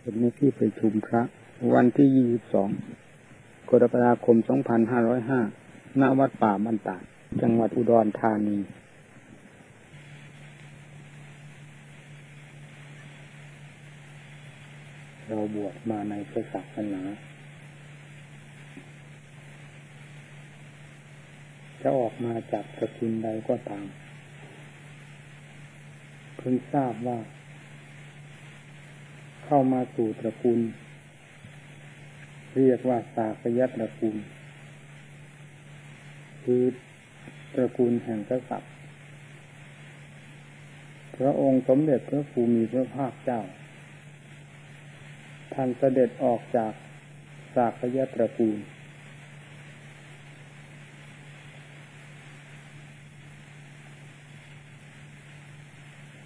เป็นในที่ประชุมพระ วันที่22กรกฎาคม2505ณวัดป่าบันตาดจังหวัดอุดรธานี เราบวชมาในพระศาสนาจะออกมาจากสกุลใดก็ตามเพิ่งทราบว่า เข้ามาสู่ตระกูล เรียกว่าสากยตระกูล คือตระกูลแห่งกษัตริย์พระองค์สมเด็จพระภูมิพระภาคเจ้า ท่านเสด็จออกจากสากยตระกูล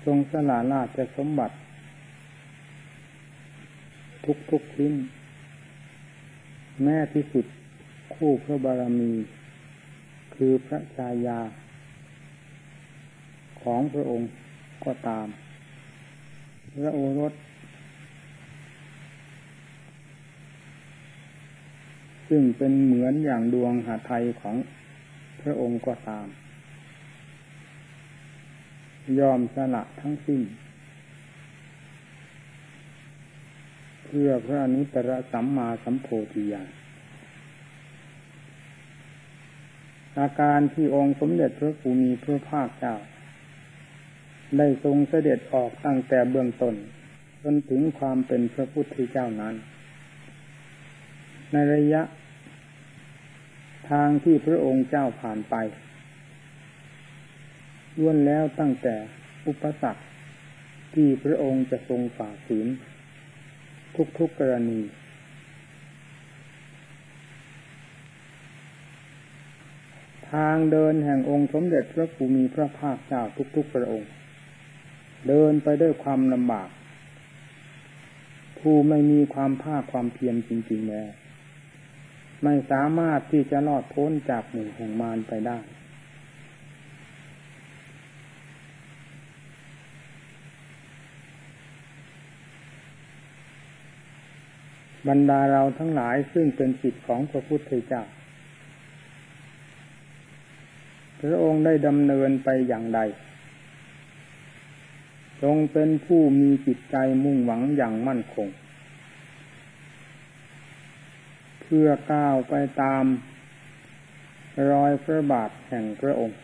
ทรงสละราชสมบัติ ทุกทุกชิ้น แม้ที่สุดคู่พระบารมี คือพระชายา ของพระองค์ก็ตาม พระโอรส ซึ่งเป็นเหมือนอย่างดวงหาไทยของพระองค์ก็ตาม ยอมสละทั้งสิ้น พื่อพระอนุตตรสัมมาสัมโพธิญาณอาการที่องค์สมเด็จพระภูมิพระภาคเจ้า ได้ทรงเสด็จออกตั้งแต่เบื้องต้นจนถึงความเป็นพระพุทธเจ้านั้น ในระยะ ทางที่พระองค์เจ้าผ่านไปล้วนแล้วตั้งแต่อุปสรรคที่พระองค์จะทรงฝ่าฝืน ทุกๆกรณี ทางเดินแห่งองค์สมเด็จพระภูมิพระภาคเจ้าทุกๆพระองค์ เดินไปด้วยความลำบาก ผู้ไม่มีความภาคความเพียรจริงๆแล้วไม่สามารถที่จะรอดพ้นจากหมู่แห่งมารไปได้ บรรดาเราทั้งหลายซึ่งเป็นสิทธิของพระพุทธเจ้าพระองค์ได้ดำเนินไปอย่างใดทรงเป็นผู้มีจิตใจมุ่งหวังอย่างมั่นคง เพื่อก้าวไปตาม รอยพระบาทแห่งพระองค์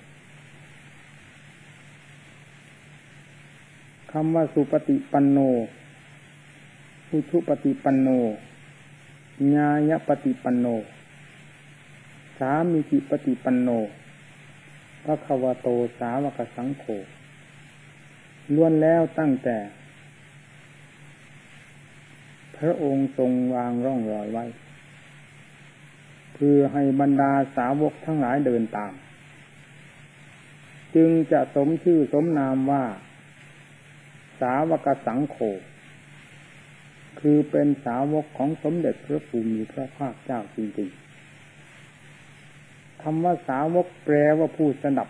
คำว่าสุปฏิปันโนอุชุปฏิปันโน ญาญปฏิปันโน สามีจิปฏิปันโนพระควโตสาวกสังโฆล้วนแล้วตั้งแต่ พระองค์ทรงวางร่องรอยไว้ เพื่อให้บรรดาสาวกทั้งหลายเดินตาม จึงจะสมชื่อสมนามว่า สาวกสังโฆ คือเป็นสาวกของสมเด็จพระภูมิพระภาคเจ้าจริงๆคำว่าสาวกแปลว่าผู้สนับ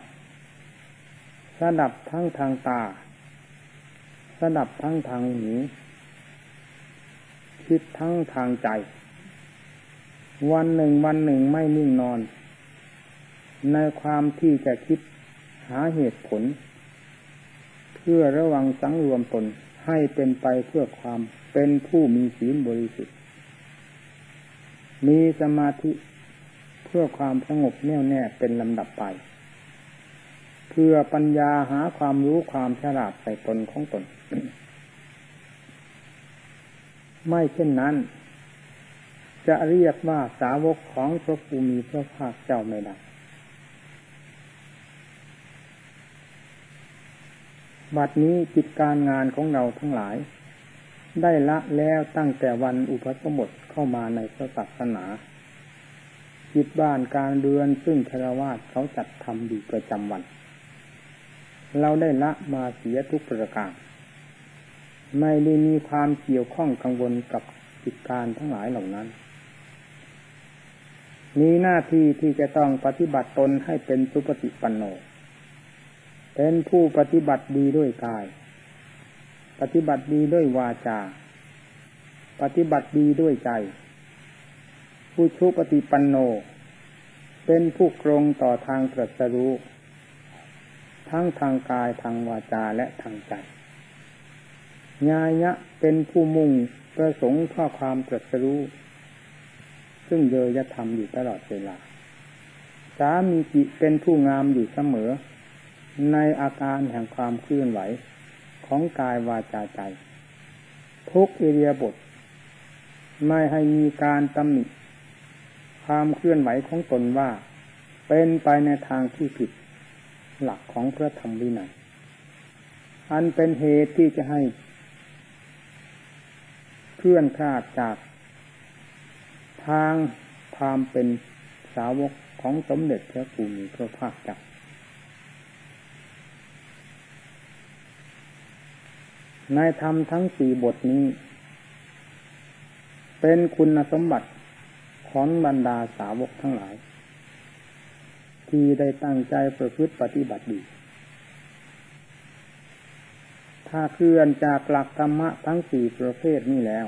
สนับทั้งทางตา สนับทั้งทางหูคิดทั้งทางใจ วันหนึ่งวันหนึ่งไม่นิ่งนอน ในความที่จะคิดหาเหตุผล เพื่อระวังสังรวมตนให้เป็นไปเพื่อความ เป็นผู้มีศีลบริสุทธิ์ มีสมาธิเพื่อความสงบแน่วแน่เป็นลำดับไป เพื่อปัญญาหาความรู้ความฉลาดใส่ตนของตน ไม่เช่นนั้น จะเรียกว่าสาวกของพระภูมิพระภาคเจ้าไม่ได้บัดนี้กิจการงานของเราทั้งหลาย ได้ละแล้วตั้งแต่วันอุปสมบทเข้ามาในพระศาสนาจิตบ้านการเดือนซึ่งครวาสเขาจัดทำอยู่ประจำวัน เราได้ละมาเสียทุกประการไม่ได้มีความเกี่ยวข้องกังวลกับกิจการทั้งหลายเหล่านั้น มีหน้าที่ที่จะต้องปฏิบัติตนให้เป็นสุปฏิปันโน เป็นผู้ปฏิบัติดีด้วยกาย ปฏิบัติดีด้วยวาจา ปฏิบัติดีด้วยใจ ผู้ชุปฏิปันโน เป็นผู้กรงต่อทางตรัสรู้ ทั้งทางกายทางวาจาและทางใจญาญะเป็นผู้มุ่งประสงค์เพื่อความตรัสรู้ ซึ่งเยยะทำอยู่ตลอดเวลา สามีจิเป็นผู้งามอยู่เสมอ ในอาการแห่งความเคลื่อนไหว ของกายวาจาใจ ทุกอิเรียบท ไม่ให้มีการตำหนิความเคลื่อนไหวของตนว่า เป็นไปในทางที่ผิด หลักของพระธรรมวินัยอันเป็นเหตุที่จะให้เคลื่อนคลาดจาก ทางความเป็นสาวกของสมเด็จพระภูมิพระภาคเจ้า ในธรรมทั้งสี่บทนี้ เป็นคุณสมบัติของบรรดาสาวกทั้งหลาย ที่ได้ตั้งใจประพฤติปฏิบัติดี ถ้าเคลื่อนจากหลักธรรมะทั้งสี่ประเภทนี้แล้ว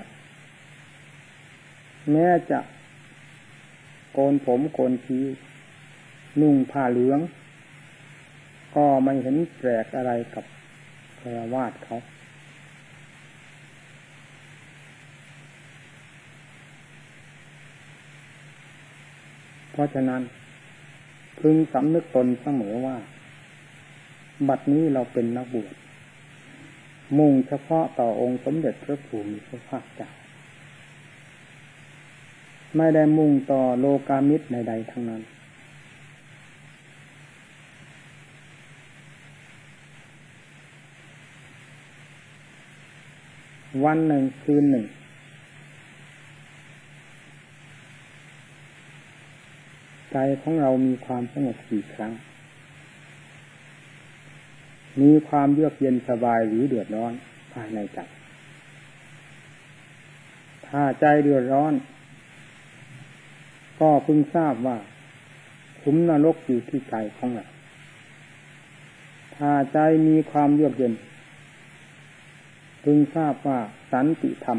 แม้จะโกนผมโกนคิ้วนุ่งผ้าเหลือง ก็ไม่เห็นแปลกอะไรกับพระวาดเขา เพราะฉะนั้นพึงสำนึกตนเสมอว่า บัดนี้เราเป็นนักบวชมุ่งเฉพาะต่อองค์สมเด็จพระภูมิพระภาคเจ้าไม่ได้มุ่งต่อโลกามิตรใดๆทั้งนั้น วันหนึ่งคืนหนึ่ง ใจของเรามีความสงบกี่ครั้ง มีความเยือกเย็นสบายหรือเดือดร้อนภายในใจ ถ้าใจเดือดร้อน ก็พึงทราบว่าขุมนรกอยู่ที่ใจของเรา ถ้าใจมีความเยือกเย็น พึงทราบว่าสันติธรรม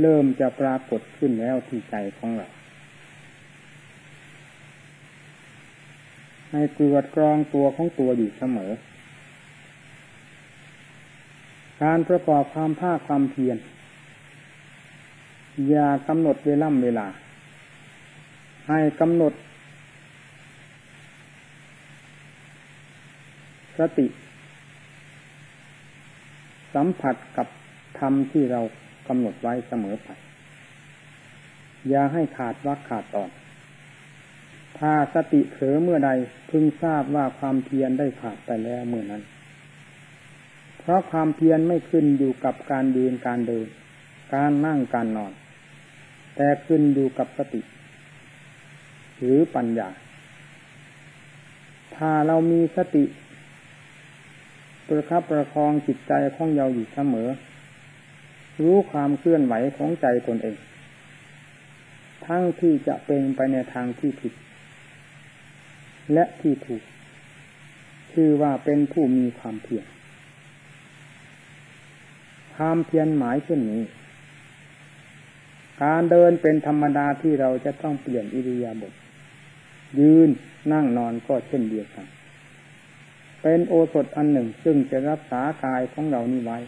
เริ่มจะปรากฏขึ้นแล้วที่ใจของเรา ให้ตรวจกรองตัวของตัวอยู่เสมอ การประกอบความภาคความเพียรอย่ากำหนดเวล่ำเวลา ให้กำหนด สติ สัมผัสกับธรรมที่เรากำหนดไว้เสมอไป อย่าให้ขาดวักขาดตอน ถ้าสติเผลอเมื่อใดพึงทราบว่าความเพียรได้ขาดไปแล้วเมื่อนั้น เพราะความเพียรไม่ขึ้นอยู่กับการยืนการเดิน การนั่งการนอน แต่ขึ้นอยู่กับสติ หรือปัญญา ถ้าเรามีสติประคับประคองจิตใจของเราอยู่เสมอ รู้ความเคลื่อนไหวของใจตนเอง ทั้งที่จะเป็นไปในทางที่ผิด และที่ถูก คือว่าเป็นผู้มีความเพียรความเพียรหมายเช่นนี้ การเดินเป็นธรรมดาที่เราจะต้องเปลี่ยนอิริยาบถยืนนั่งนอนก็เช่นเดียวกัน เป็นโอสถอันหนึ่งซึ่งจะรักษากายของเรานี้ไว้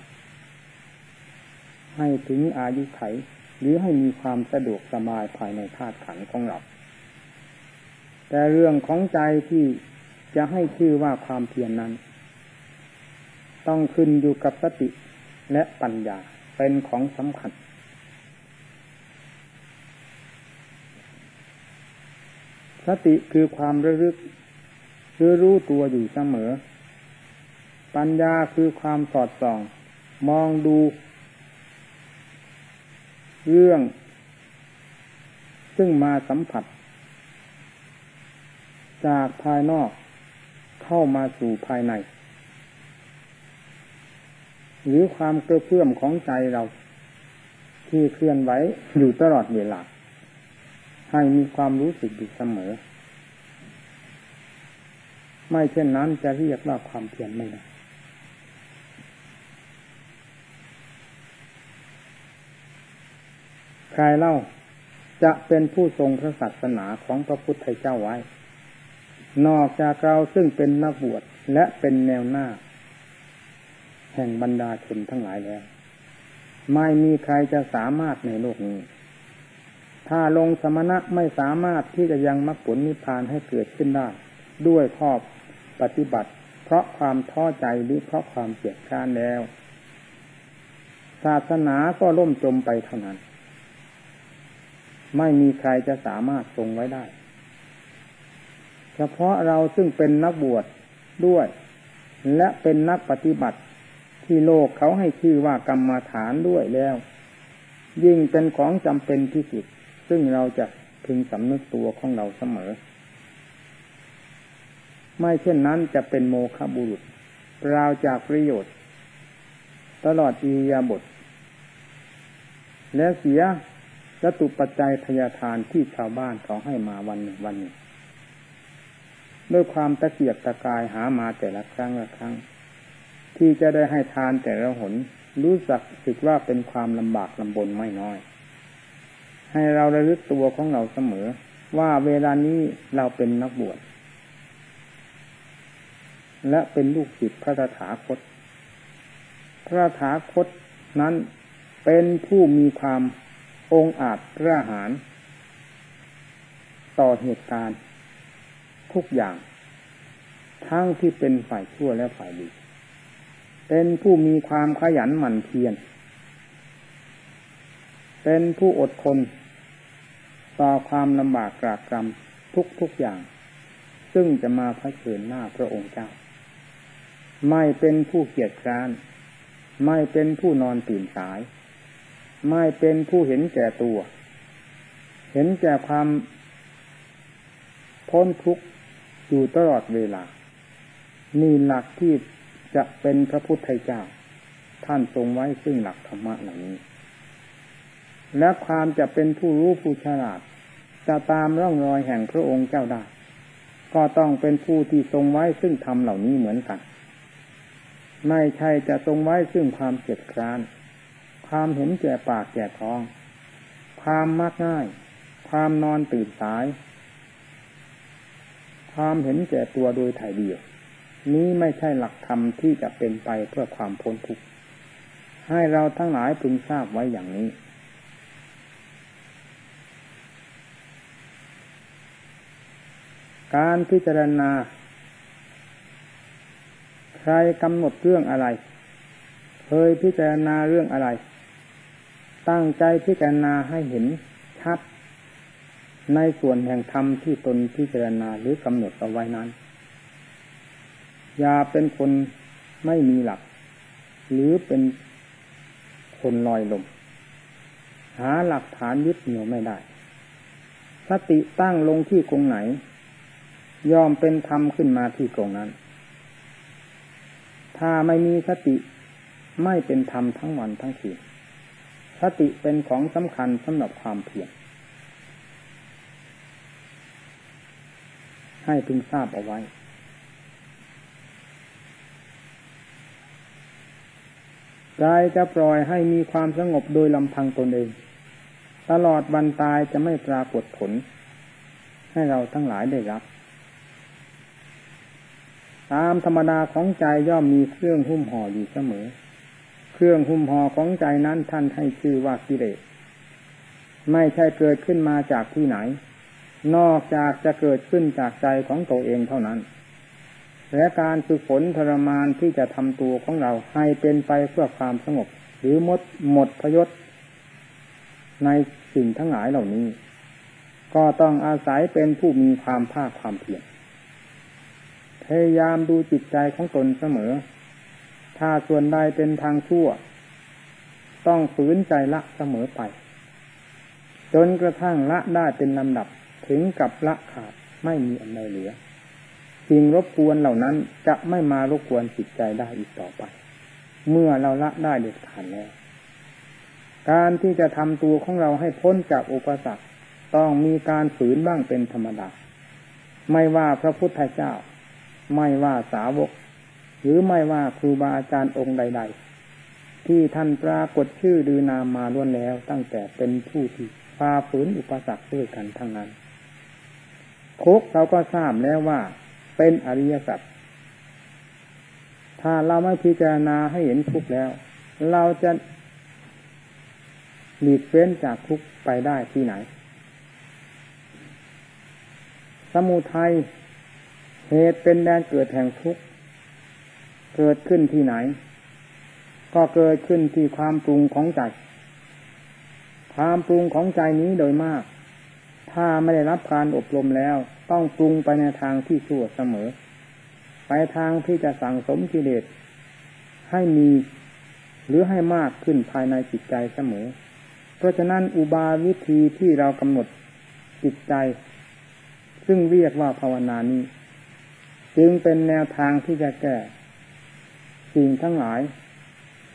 ให้ถึงอายุไข หรือให้มีความสะดวกสบายภายในธาตุขันของเรา แต่เรื่องของใจที่จะให้ชื่อว่าความเพียรนนั้น ต้องขึ้นอยู่กับสติและปัญญาเป็นของสำคัญ สติคือความระลึกคือรู้ตัวอยู่เสมอ ปัญญาคือความสอดส่อง มองดู เรื่อง ซึ่งมาสัมผัส จากภายนอกเข้ามาสู่ภายใน หรือความเกระเพื่อมของใจเรา ที่เคลื่อนไหวอยู่ตลอดเวลา ให้มีความรู้สึกอยู่เสมอ ไม่เช่นนั้นจะเรียกว่าความเพียรไม่ได้ใครเล่าจะเป็นผู้ทรงพระศาสนาของพระพุทธเจ้าไว้ นอกจากเราซึ่งเป็นนักบวชและเป็นแนวหน้า แห่งบรรดาชนทั้งหลายแล้ว ไม่มีใครจะสามารถในโลกนี้ ถ้าลงสมณะไม่สามารถที่จะยังมรรคผลนิพพานให้เกิดขึ้นได้ ด้วยข้อปฏิบัติ เพราะความท้อใจหรือเพราะความเกียดค้านแล้ว ศาสนาก็ล่มจมไปเท่านั้น ไม่มีใครจะสามารถทรงไว้ได้ ฉพาะเราซึ่งเป็นนักบวชด้วย และเป็นนักปฏิบัติ ที่โลกเขาให้ชื่อว่ากรรมฐานด้วยแล้ว ยิ่งเป็นของจำเป็นที่สุดซึ่งเราจะพึงสำนึกตัวของเราเสมอ ไม่เช่นนั้นจะเป็นโมฆะบุรุษราวจากประโยชน์ ตลอดอียาบท และเสียจตุปัจจัยทยาทานที่ชาวบ้านเขาให้มาวันหนึ่งวันหนึ่ง ด้วยความตะเกียบตะกายหามาแต่ละครั้งละครั้ง ที่จะได้ให้ทานแต่ละหน รู้สักสึกว่าเป็นความลำบากลำบนไม่น้อย ให้เราระลึกตัวของเราเสมอ ว่าเวลานี้เราเป็นนักบวชและเป็นลูกศิษย์พระถาคต พระถาคตนั้นเป็นผู้มีความองอาจกระหาร ต่อเหตุการณ์ ทุกอย่าง ทั้งที่เป็นฝ่ายชั่วและฝ่ายดี เป็นผู้มีความขยันหมั่นเพียร เป็นผู้อดทนต่อความลำบากกรากกรำทุกทุกอย่าง ซึ่งจะมาเผชิญหน้าพระองค์เจ้า ไม่เป็นผู้เกียจคร้าน ไม่เป็นผู้นอนตื่นสาย ไม่เป็นผู้เห็นแก่ตัว เห็นแก่ความพ้นทุกข์ อยู่ตลอดเวลา นี่หลักที่จะเป็นพระพุทธเจ้า ท่านทรงไว้ซึ่งหลักธรรมะเหล่านี้ และความจะเป็นผู้รู้ผู้ฉลาด จะตามร่องรอยแห่งพระองค์เจ้าได้ ก็ต้องเป็นผู้ที่ทรงไว้ซึ่งธรรมเหล่านี้เหมือนกัน ไม่ใช่จะทรงไว้ซึ่งความเกียดคร้าน ความเห็นแก่ปากแก่ท้อง ความมักง่าย ความนอนตื่นสาย ความเห็นแก่ตัวโดยถ่ายเดียว นี้ไม่ใช่หลักธรรมที่จะเป็นไปเพื่อความพ้นทุกข์ให้เราทั้งหลายพึงทราบไว้อย่างนี้ การพิจารณา ใครกำหนดเรื่องอะไร เคยพิจารณาเรื่องอะไร ตั้งใจพิจารณาให้เห็นชัด ในส่วนแห่งธรรมที่ตนพิจารณาหรือกำหนดเอาไว้นั้น อย่าเป็นคนไม่มีหลัก หรือเป็นคนลอยลม หาหลักฐานยึดเหนี่ยวไม่ได้ สติตั้งลงที่กงไหน ยอมเป็นธรรมขึ้นมาที่กรงนั้น ถ้าไม่มีสติไม่เป็นธรรมทั้งวันทั้งคืนสติเป็นของสำคัญสำหรับความเพียร ให้พึงทราบเอาไว้กายจะปล่อยให้มีความสงบโดยลำพังตนเอง ตลอดวันตายจะไม่ปรากฏผล ให้เราทั้งหลายได้รับ ตามธรรมดาของใจย่อมมีเครื่องหุ้มห่ออยู่เสมอ เครื่องหุ้มห่อของใจนั้นท่านให้ชื่อว่ากิเลสไม่ใช่เกิดขึ้นมาจากที่ไหน นอกจากจะเกิดขึ้นจากใจของตัวเองเท่านั้น และการฝึกฝนทรมานที่จะทำตัวของเราให้เป็นไปเพื่อความสงบ หรือหมดหมดพยศ ในสิ่งทั้งหลายเหล่านี้ ก็ต้องอาศัยเป็นผู้มีความภาคความเพียรพยายามดูจิตใจของตนเสมอ ถ้าส่วนใดเป็นทางชั่ว ต้องฝืนใจละเสมอไป จนกระทั่งละได้เป็นลำดับ ถึงกับละขาดไม่มีอันใดเหลือสิ่งรบกวนเหล่านั้นจะไม่มารบกวนจิตใจได้อีกต่อไป เมื่อเราละได้เด็ดขาดแล้ว การที่จะทำตัวของเราให้พ้นจากอุปสรรคต้องมีการฝืนบ้างเป็นธรรมดา ไม่ว่าพระพุทธเจ้า ไม่ว่าสาวก หรือไม่ว่าครูบาอาจารย์องค์ใด ๆ ที่ท่านปรากฏชื่อดือนามมาล้วนแล้วตั้งแต่เป็นผู้ที่ฝ่าฝืนอุปสรรคด้วยกันทั้งนั้น ทุกเราก็ทราบแล้วว่าเป็นอริยสัจถ้าเราไม่พิจารณาให้เห็นทุกแล้ว เราจะหลีกเฟ้นจากทุกไปได้ที่ไหน สมุทัยเหตุเป็นแดนเกิดแห่งทุกข์เกิดขึ้นที่ไหน ก็เกิดขึ้นที่ความปรุงของใจ ความปรุงของใจนี้โดยมาก ถ้าไม่ได้รับการอบรมแล้ว ต้องปรุงไปในทางที่ชั่วเสมอ ไปทางที่จะสั่งสมกิเลสให้มีหรือให้มากขึ้นภายในจิตใจเสมอ เพราะฉะนั้นอุบาวิธีที่เรากำหนดจิตใจ ซึ่งเรียกว่าภาวนานี้จึงเป็นแนวทางที่จะแก้สิ่งทั้งหลาย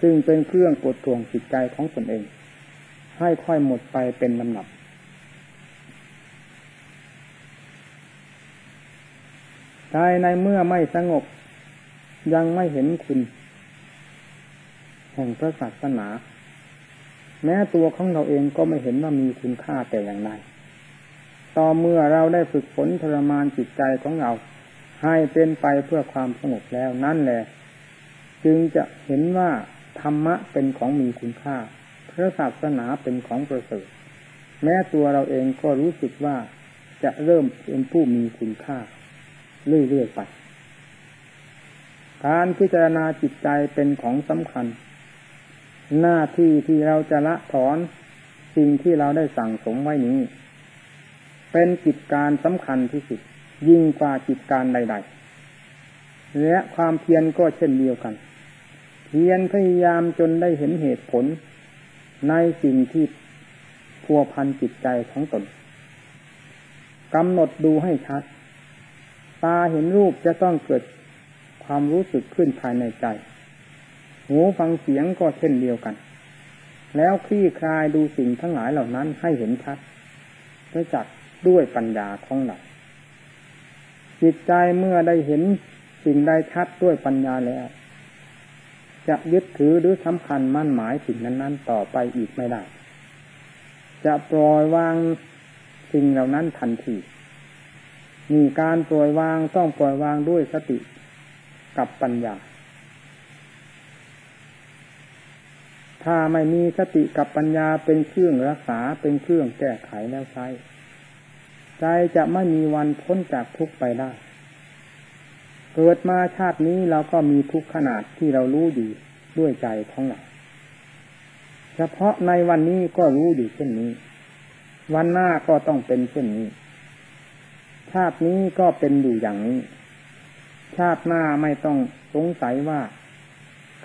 ซึ่งเป็นเครื่องกดทวงจิตใจของตนเอง ให้ค่อยหมดไปเป็นลำดับ ใจในเมื่อไม่สงบ ยังไม่เห็นคุณ แห่งพระศาสนา แม้ตัวของเราเองก็ไม่เห็นว่ามีคุณค่าแต่อย่างใดต่อเมื่อเราได้ฝึกฝนทรมานจิตใจของเรา ให้เป็นไปเพื่อความสงบแล้วนั่นแหละ จึงจะเห็นว่าธรรมะเป็นของมีคุณค่า พระศาสนาเป็นของประเสริฐ แม้ตัวเราเองก็รู้สึกว่าจะเริ่มเป็นผู้มีคุณค่า เรื่อยๆไป การพิจารณาจิตใจเป็นของสำคัญ หน้าที่ที่เราจะละถอนสิ่งที่เราได้สั่งสมไว้นี้ เป็นกิจการสำคัญที่สุด ยิ่งกว่ากิจการใด ๆ และความเพียรก็เช่นเดียวกัน เพียรพยายามจนได้เห็นเหตุผล ในสิ่งที่พัวพันจิตใจของตนกำหนดดูให้ชัด ตาเห็นรูปจะต้องเกิดความรู้สึกขึ้นภายในใจ หูฟังเสียงก็เช่นเดียวกัน แล้วคลี่คลายดูสิ่งทั้งหลายเหล่านั้นให้เห็นชัดด้วยจักด้วยปัญญาของเราจิตใจเมื่อได้เห็นสิ่งใดชัดด้วยปัญญาแล้ว จะยึดถือหรือสำคัญมั่นหมายสิ่งนั้นๆ ต่อไปอีกไม่ได้ จะปล่อยวางสิ่งเหล่านั้นทันทีมี การปล่อยวางต้องปล่อยวางด้วยสติกับปัญญา ถ้าไม่มีสติกับปัญญาเป็นเครื่องรักษาเป็นเครื่องแก้ไขแล้วใช้ใจจะไม่มีวันพ้นจากทุกข์ไปได้ เกิดมาชาตินี้เราก็มีทุกขนาดที่เรารู้อยู่ด้วยใจของเราเฉพาะในวันนี้ก็รู้อยู่เช่นนี้ วันหน้าก็ต้องเป็นเช่นนี้ ชาตินี้ก็เป็นอยู่อย่างนี้ ชาติหน้าไม่ต้องสงสัยว่า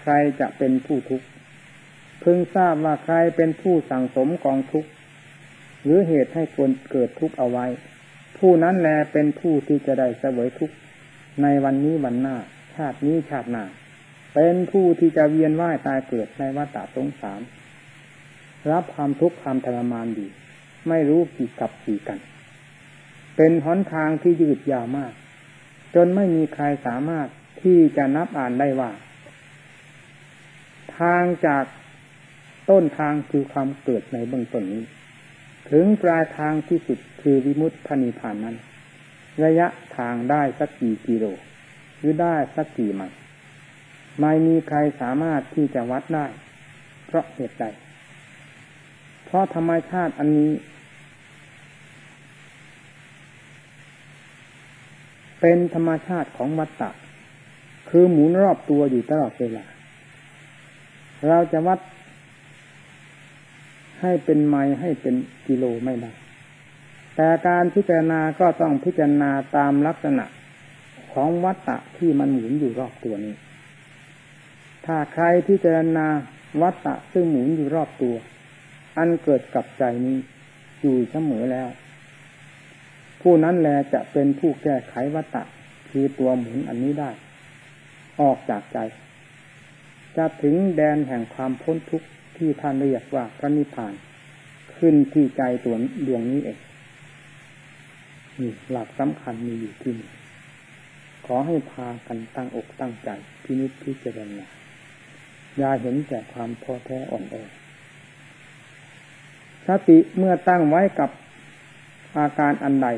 ใครจะเป็นผู้ทุกข์เพิ่งทราบว่าใครเป็นผู้สั่งสมกองทุกข์หรือเหตุให้ควรเกิดทุกข์เอาไว้ ผู้นั้นแลเป็นผู้ที่จะได้เสวยทุกข์ในวันนี้วันหน้า ชาตินี้ชาติหน้า เป็นผู้ที่จะเวียนว่ายตายเกิดในวัฏสงสาร รับความทุกข์ความทรมานดี ไม่รู้กี่กับกี่กัน เป็นหนทางที่ยืดยาวมาก จนไม่มีใครสามารถที่จะนับอ่านได้ว่า ทางจากต้นทางคือความเกิดในเบื้องต้นนี้ ถึงปลายทางที่สุดคือวิมุตติพนิพานนั้น ระยะทางได้สักกี่กิโลหรือได้สักกี่ไมล์ไม่มีใครสามารถที่จะวัดได้ เพราะเหตุใดเพราะธรรมชาติอันนี้ เป็นธรรมชาติของวัฏฏะคือหมุนรอบตัวอยู่ตลอดเวลา เราจะวัด ให้เป็นไมล์ให้เป็นกิโลไม่ได้ แต่การพิจารณาก็ต้องพิจารณาตามลักษณะของวัตตะที่มันหมุนอยู่รอบตัวนี้ ถ้าใครพิจารณาวัตตะซึ่งหมุนอยู่รอบตัว อันเกิดกับใจนี้อยู่เสมอแล้ว ผู้นั้นแลจะเป็นผู้แก้ไขวัตตะคือตัวหมุนอันนี้ได้ ออกจากใจ จะถึงแดนแห่งความพ้นทุกข์ที่ท่านเรียกว่าพระนิพพาน ขึ้นที่ใจตัวดวงนี้เองนี่หลักสำคัญมีอยู่ที่นี่ขอให้พากันตั้งอกตั้งใจพินิจพิจารณาอย่าเห็นแต่ความท้อแท้อ่อนแอสติเมื่อตั้งไว้กับ อาการอันใด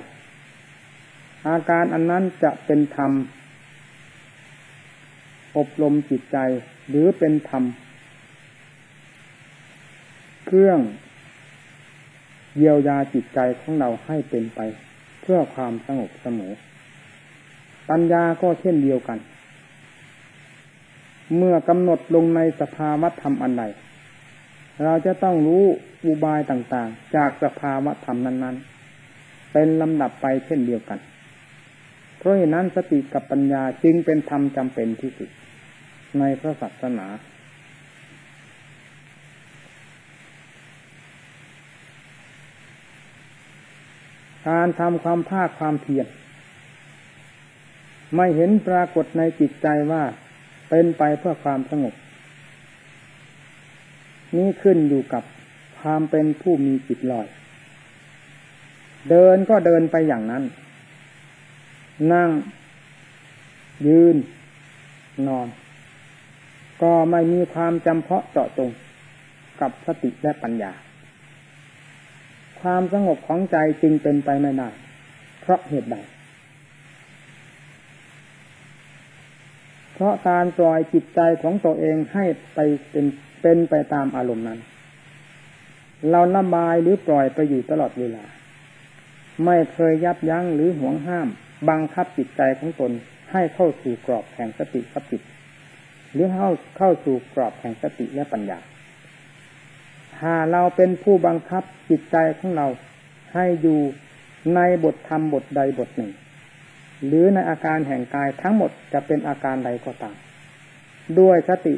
อาการอันนั้นจะเป็นธรรม อบรมจิตใจหรือเป็นธรรม เครื่องเยียวยาจิตใจของเราให้เป็นไป เพื่อความสงบเสมอ ปัญญาก็เช่นเดียวกัน เมื่อกำหนดลงในสภาวธรรมอันใดเราจะต้องรู้อุบายต่างๆ จากสภาวธรรมนั้นๆ เป็นลำดับไปเช่นเดียวกัน เพราะเหตุนั้นสติกับปัญญาจึงเป็นธรรมจำเป็นที่สุด ในพระศาสนา การทำความภาคความเพียรไม่เห็นปรากฏในจิตใจว่าเป็นไปเพื่อความสงบ นี้ขึ้นอยู่กับความเป็นผู้มีจิตลอย เดินก็เดินไปอย่างนั้น นั่ง ยืน นอน ก็ไม่มีความจำเพาะเจาะจงกับสติและปัญญา ความสงบของใจจึงเป็นไปไม่ได้เพราะเหตุใดเพราะการปล่อยจิตใจของตัวเองให้ไปเป็นเป็นไปตามอารมณ์นั้น เราละบายหรือปล่อยไปอยู่ตลอดเวลา ไม่เคยยับยั้งหรือห่วงห้าม บังคับจิตใจของตนให้เข้าสู่กรอบแห่งสติสัพจิตหรือเข้าเข้าสู่กรอบแห่งสติและปัญญาถ้าเราเป็นผู้บังคับจิตใจของเราให้อยู่ในบทธรรมบทใดบทหนึ่ง หรือในอาการแห่งกายทั้งหมดจะเป็นอาการใดก็ตาม ด้วยสติ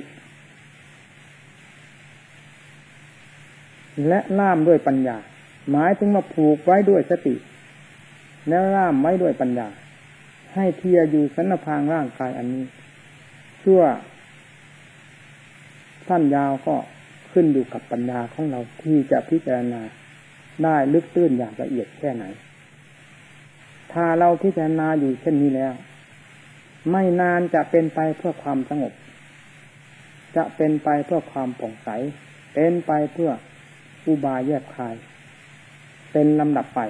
และล่ามด้วยปัญญา หมายถึงมาผูกไว้ด้วยสติ แล้วล่ามไว้ด้วยปัญญา ให้เทียอยู่สันพางร่างกายอันนี้ ชั่ว สั้นยาวก็ขึ้นอยู่กับปัญญาของเราที่จะพิจารณาได้ลึกตื้นอย่างละเอียดแค่ไหน ถ้าเราพิจารณาอยู่เช่นนี้แล้ว ไม่นานจะเป็นไปเพื่อความสงบ จะเป็นไปเพื่อความผ่องใส เป็นไปเพื่ออุบายแยบคาย เป็นลำดับไป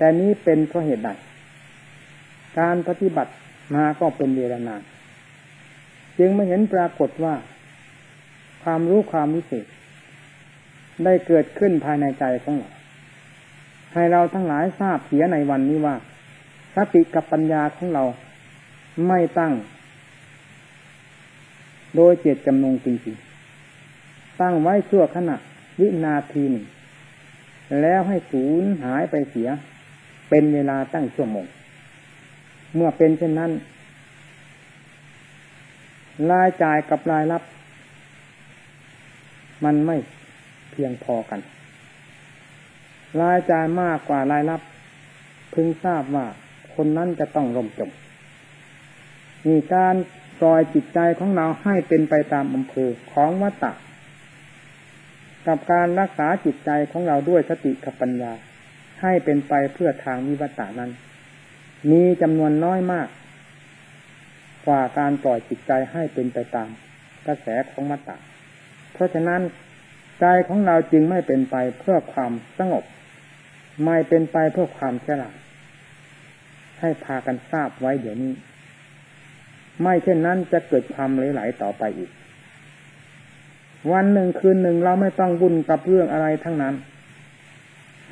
แต่นี้เป็นเพราะเหตุใดการปฏิบัติมาก็เป็นเวลานานจึงไม่เห็นปรากฏว่า ความรู้ความวิเศษได้เกิดขึ้นภายในใจของเราให้เราทั้งหลายทราบเสียในวันนี้ว่าสติกับปัญญาของเราไม่ตั้ง โดยเจตจำนงจริงๆ ตั้งไว้ชั่วขณะวินาทีหนึ่ง แล้วให้สูญหายไปเสีย เป็นเวลาตั้งชั่วโมง เมื่อเป็นเช่นนั้น รายจ่ายกับรายรับ มันไม่เพียงพอกัน รายจ่ายมากกว่ารายรับ พึงทราบว่าคนนั้นจะต้องร่มจมมีการปล่อยจิตใจของเราให้เป็นไปตามอำเภอของวัตตะกับการรักษาจิตใจของเราด้วยสติกับปัญญา ให้เป็นไปเพื่อทางวิวัตานั้น มีจำนวนน้อยมาก กว่าการปล่อยจิตใจให้เป็นไปตามกระแสของวัตตะราะฉะนั้นใจของเราจึงไม่เป็นไปเพื่อความสงบ ไม่เป็นไปเพื่อความฉลาดให้พากันทราบไว้เดี๋ยวนี้ ไม่เช่นนั้นจะเกิดความไหลๆต่อไปอีก วันหนึ่งคืนหนึ่งเราไม่ต้องบุญกับเรื่องอะไรทั้งนั้น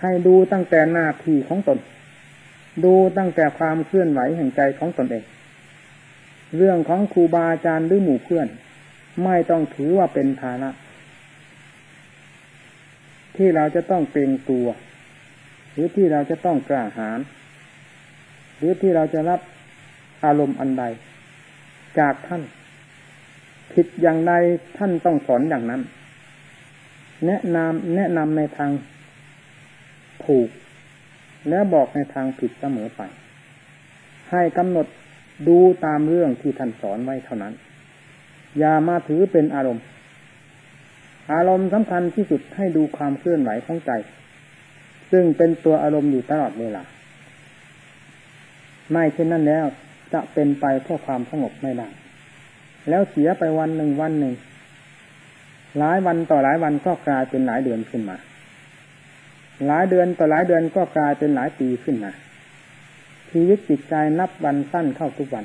ให้ดูตั้งแต่หน้าที่ของตน ดูตั้งแต่ความเคลื่อนไหวแห่งใจของตนเอง เรื่องของครูบาอาจารย์หรือหมู่เพื่อน ไม่ต้องถือว่าเป็นฐานะที่เราจะต้องเกรงตัว หรือที่เราจะต้องกล้าหาญหรือที่เราจะรับอารมณ์อันใด จากท่าน ผิดอย่างใดท่านต้องสอนอย่างนั้น แนะนำแนะนำในทาง ถูก และบอกในทางผิดเสมอไป ให้กำหนดดูตามเรื่องที่ท่านสอนไว้เท่านั้น อย่ามาถือเป็นอารมณ์ อารมณ์สำคัญที่สุดให้ดูความเคลื่อนไหวของใจ ซึ่งเป็นตัวอารมณ์อยู่ตลอดเวลา ไม่เช่นนั้นแล้วจะเป็นไปเพื่อความสงบไม่ได้แล้วเสียไปวันหนึ่งวันหนึ่ง หลายวันต่อหลายวันก็กลายเป็นหลายเดือนขึ้นมา หลายเดือนต่อหลายเดือนก็กลายเป็นหลายปีขึ้นมาชีวิตจิตใจนับวันสั้นเข้าทุกวัน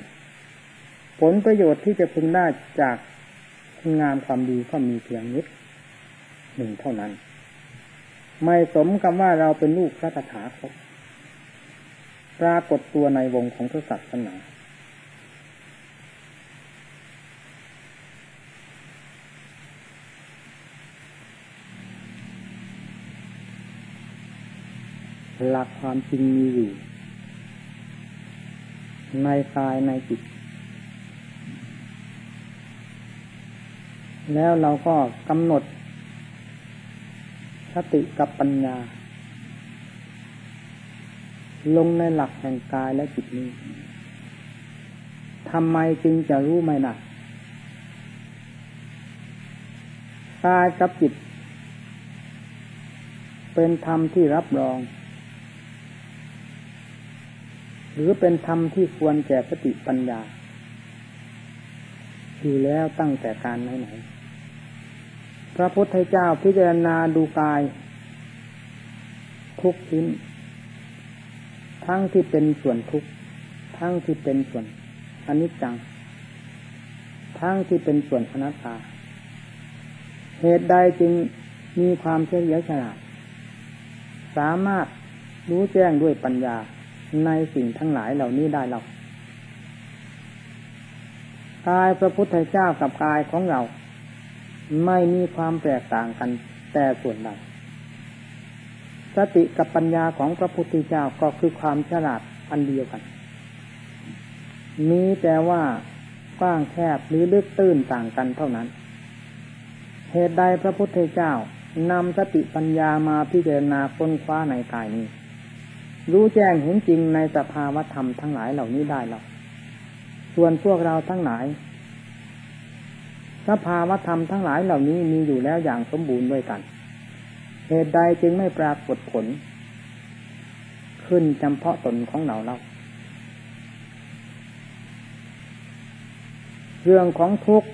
ผลประโยชน์ที่จะพึงได้จากคุณงามความดีก็มีเพียงนิดหนึ่งเท่านั้น ไม่สมกับว่าเราเป็นลูกพระตถาคตปรากฏตัวในวงของพระศาสนา หลักความจริงมีอยู่ ในกายในจิต แล้วเราก็กำหนดสติกับปัญญา ลงในหลักแห่งกายและจิตนี้ทำไมจึงจะรู้ไม่ได้กายกับจิต เป็นธรรมที่รับรอง หรือเป็นธรรมที่ควรแก่สติปัญญา อยู่แล้วตั้งแต่การไหนๆพระพุทธเจ้าพิจารณาดูกาย ทุกชิ้น ทั้งที่เป็นส่วนทุกทั้งที่เป็นส่วนอนิจจัง ทั้งที่เป็นส่วนอนัตตา เหตุใดจึงมีความเฉลียวฉลาดสามารถรู้แจ้งด้วยปัญญา ในสิ่งทั้งหลายเหล่านี้ได้เรากายพระพุทธเจ้ากับกายของเรา ไม่มีความแตกต่างกันแต่ส่วนใดสติกับปัญญาของพระพุทธเจ้าก็คือความฉลาดอันเดียวกัน มีแต่ว่ากว้างแคบหรือลึกตื้นต่างกันเท่านั้น เหตุใดพระพุทธเจ้านำสติปัญญามาพิจารณาค้นคว้าในกายนี้ รู้แจ้งเห็นจริงในสภาวธรรมทั้งหลายเหล่านี้ได้แล้วส่วนพวกเราทั้งหลายสภาวธรรมทั้งหลายเหล่านี้มีอยู่แล้วอย่างสมบูรณ์ด้วยกัน เหตุใดจึงไม่ปรากฏผล ขึ้นจำเพาะตนของเราเราเรื่องของทุกข์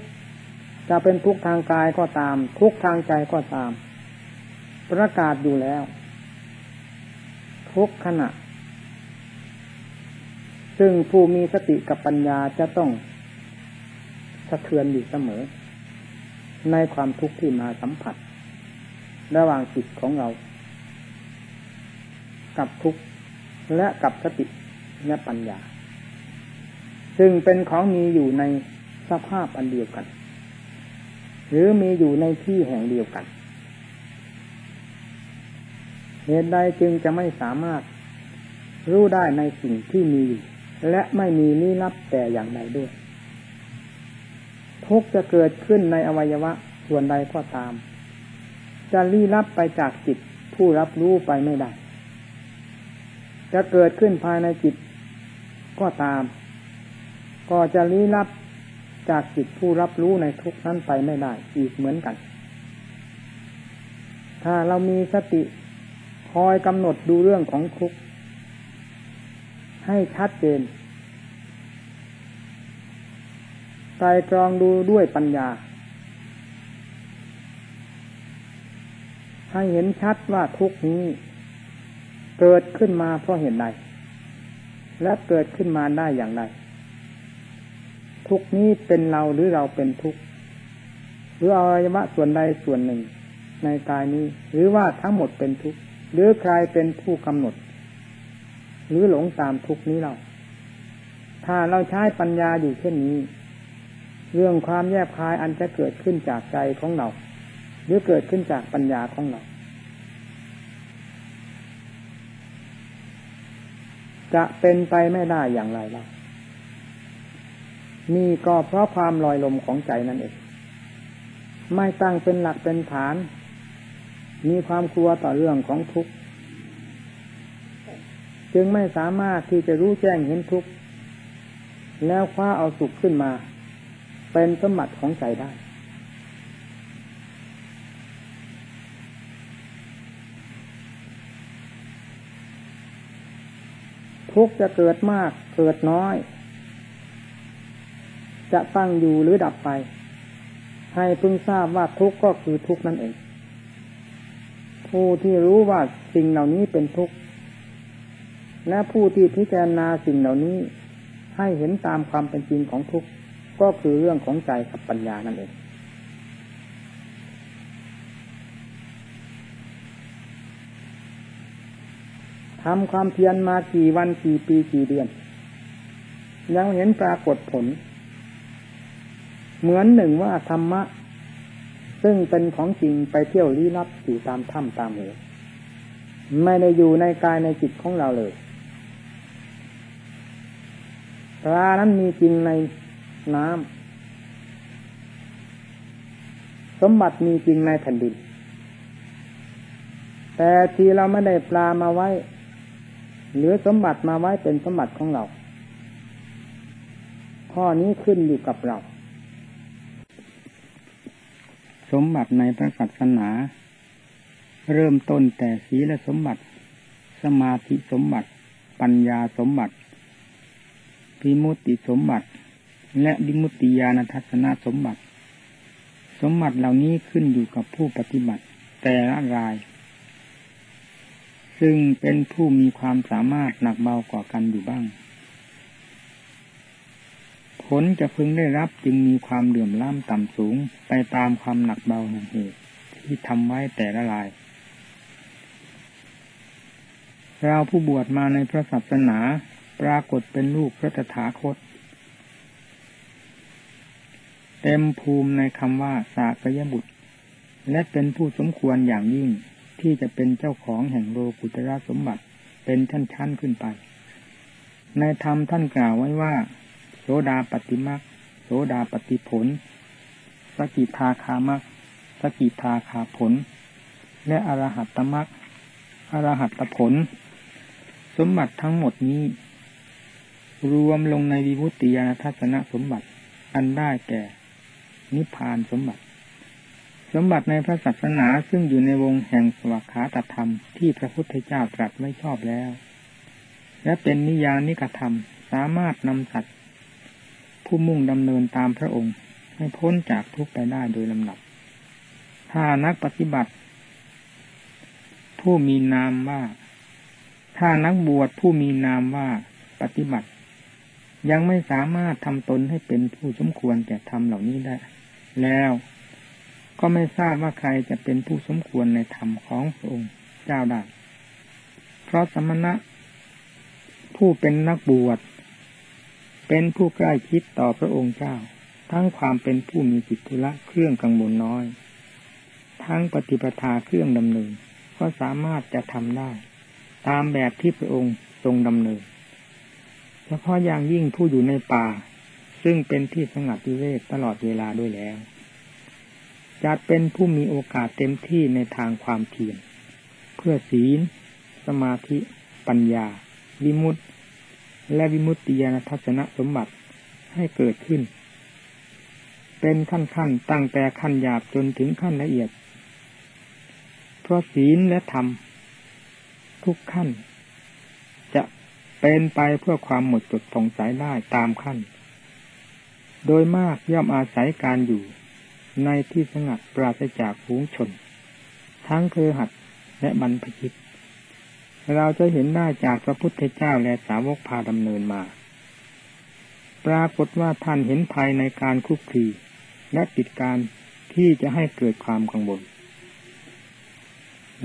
จะเป็นทุกข์ทางกายก็ตาม ทุกข์ทางใจก็ตาม ประกาศอยู่แล้ว ทุกขณะ ซึ่งผู้มีสติกับปัญญาจะต้องสะเทือนอยู่เสมอ ในความทุกข์ที่มาสัมผัส ระหว่างจิตของเรา กับทุกข์และกับสติและปัญญา ซึ่งเป็นของมีอยู่ในสภาพอันเดียวกัน หรือมีอยู่ในที่แห่งเดียวกัน เหตุใดจึงจะไม่สามารถรู้ได้ในสิ่งที่มี และไม่มีลี้ลับแต่อย่างใดด้วย ทุกจะเกิดขึ้นในอวัยวะส่วนใดก็ตาม จะลี้ลับไปจากจิตผู้รับรู้ไปไม่ได้ จะเกิดขึ้นภายในจิตก็ตาม ก็จะลี้ลับจากจิตผู้รับรู้ในทุกนั้นไปไม่ได้อีกเหมือนกัน ถ้าเรามีสติ คอยกำหนดดูเรื่องของทุกข์ให้ชัดเจนไตรตรองดูด้วยปัญญา ให้เห็นชัดว่าทุกนี้ เกิดขึ้นมาเพราะเหตุใด และเกิดขึ้นมาได้อย่างไร ทุกนี้เป็นเราหรือเราเป็นทุกข์หรืออวัยวะส่วนใดส่วนหนึ่งในกายนี้ หรือว่าทั้งหมดเป็นทุกข์ หรือใครเป็นผู้กำหนด หรือหลงตามทุกนี้เรา ถ้าเราใช้ปัญญาอยู่เช่นนี้ เรื่องความแยบคายอันจะเกิดขึ้นจากใจของเรา หรือเกิดขึ้นจากปัญญาของเรา จะเป็นไปไม่ได้อย่างไรล่ะนี่ก็เพราะความลอยลมของใจนั่นเอง ไม่ตั้งเป็นหลักเป็นฐาน มีความกลัวต่อเรื่องของทุกข์จึงไม่สามารถที่จะรู้แจ้งเห็นทุกข์แล้วคว้าเอาสุขขึ้นมา เป็นสมบัติของใจได้ ทุกจะเกิดมากเกิดน้อย จะตั้งอยู่หรือดับไป ให้พึงทราบว่าทุกข์ก็คือทุกข์นั่นเอง ผู้ที่รู้ว่าสิ่งเหล่านี้เป็นทุกข์ และผู้ที่พิจารณาสิ่งเหล่านี้ ให้เห็นตามความเป็นจริงของทุกข์ก็คือเรื่องของใจกับปัญญานั่นเองทำความเพียรมากี่วันกี่ปีกี่เดือน ยังเห็นปรากฏผล เหมือนหนึ่งว่าธรรมะ ซึ่งเป็นของจริงไปเที่ยวลี้ลับอยู่ตามถ้ำตามเหวไม่ได้อยู่ในกายในจิตของเราเลยปลานั้นมีจริงในน้ำสมบัติมีจริงในแผ่นดิน แต่ที่เราไม่ได้ปลามาไว้ หรือสมบัติมาไว้เป็นสมบัติของเรา ข้อนี้ขึ้นอยู่กับเรา สมบัติในพระศาสนา เริ่มต้นแต่ศีลสมบัติ สมาธิสมบัติ ปัญญาสมบัติพิมุติสมบัติ และดิมุติยานทัศนสมบัติ สมบัติเหล่านี้ขึ้นอยู่กับผู้ปฏิบัติแต่ละราย ซึ่งเป็นผู้มีความสามารถหนักเบากว่ากันอยู่บ้าง ผลจะพึงได้รับจึงมีความเหลื่อมล้ำต่ำสูงไปตามความหนักเบาแห่งเหตุที่ทำไว้แต่ละลาย เราผู้บวชมาในพระศาสนาปรากฏเป็นลูกพระตถาคต เต็มภูมิในคำว่าสากยบุตร และเป็นผู้สมควรอย่างยิ่งที่จะเป็นเจ้าของแห่งโลกุตระสมบัติเป็นชั้นๆขึ้นไป ในธรรมท่านกล่าวไว้ว่า สดาปฏิมักโสดาปฏิผล สกิทาคามักสกิทาคาผล และอรหัตตมักอรหัตตผล สมบัติทั้งหมดนี้ รวมลงในวิมุตติยานทัศนสมบัติ อันได้แก่ นิพพานสมบัติ สมบัติในพระศาสนาซึ่งอยู่ในวงแห่งสวากขาตธรรมที่พระพุทธเจ้าตรัสไม่ชอบแล้ว และเป็นนิยานิกธรรมสามารถนำสัตว์ ผู้มุ่งดำเนินตามพระองค์ ให้พ้นจากทุกข์ไปได้โดยลำดับ ถ้านักปฏิบัติ ผู้มีนามว่า ถ้านักบวชผู้มีนามว่าปฏิบัติ ยังไม่สามารถทำตนให้เป็นผู้สมควรแก่ธรรมเหล่านี้ได้ แล้วก็ไม่ทราบว่าใครจะเป็นผู้สมควรในธรรมของพระองค์เจ้าได้ เพราะสมณะผู้เป็นนักบวช เป็นผู้ใกล้คิดต่อพระองค์เจ้า ทั้งความเป็นผู้มีจิตุละเครื่องกังวลน้อย ทั้งปฏิปทาเครื่องดำเนิน ก็สามารถจะทำได้ ตามแบบที่พระองค์ทรงดำเนิน เฉพาะอย่างยิ่งผู้อยู่ในป่า ซึ่งเป็นที่สงัดวิเวกตลอดเวลาด้วยแล้วจะเป็นผู้มีโอกาสเต็มที่ในทางความเพียรเพื่อศีล สมาธิ ปัญญา วิมุตติ และวิมุตติญาณทัศนสมบัติให้เกิดขึ้น เป็นขั้นขั้นตั้งแต่ขั้นหยาบจนถึงขั้นละเอียด เพราะศีลและธรรม ทุกขั้น จะเป็นไปเพื่อความหมดจดผ่องใสได้ตามขั้น โดยมากย่อมอาศัยการอยู่ในที่สงัดปราศจากฝูงชน ทั้งเคอหัดและบรรพชิต เราจะเห็นได้จากพระพุทธเจ้าและสาวกพาดำเนินมา ปรากฏว่าท่านเห็นภายในการคุกคีและติดการที่จะให้เกิดความกังวล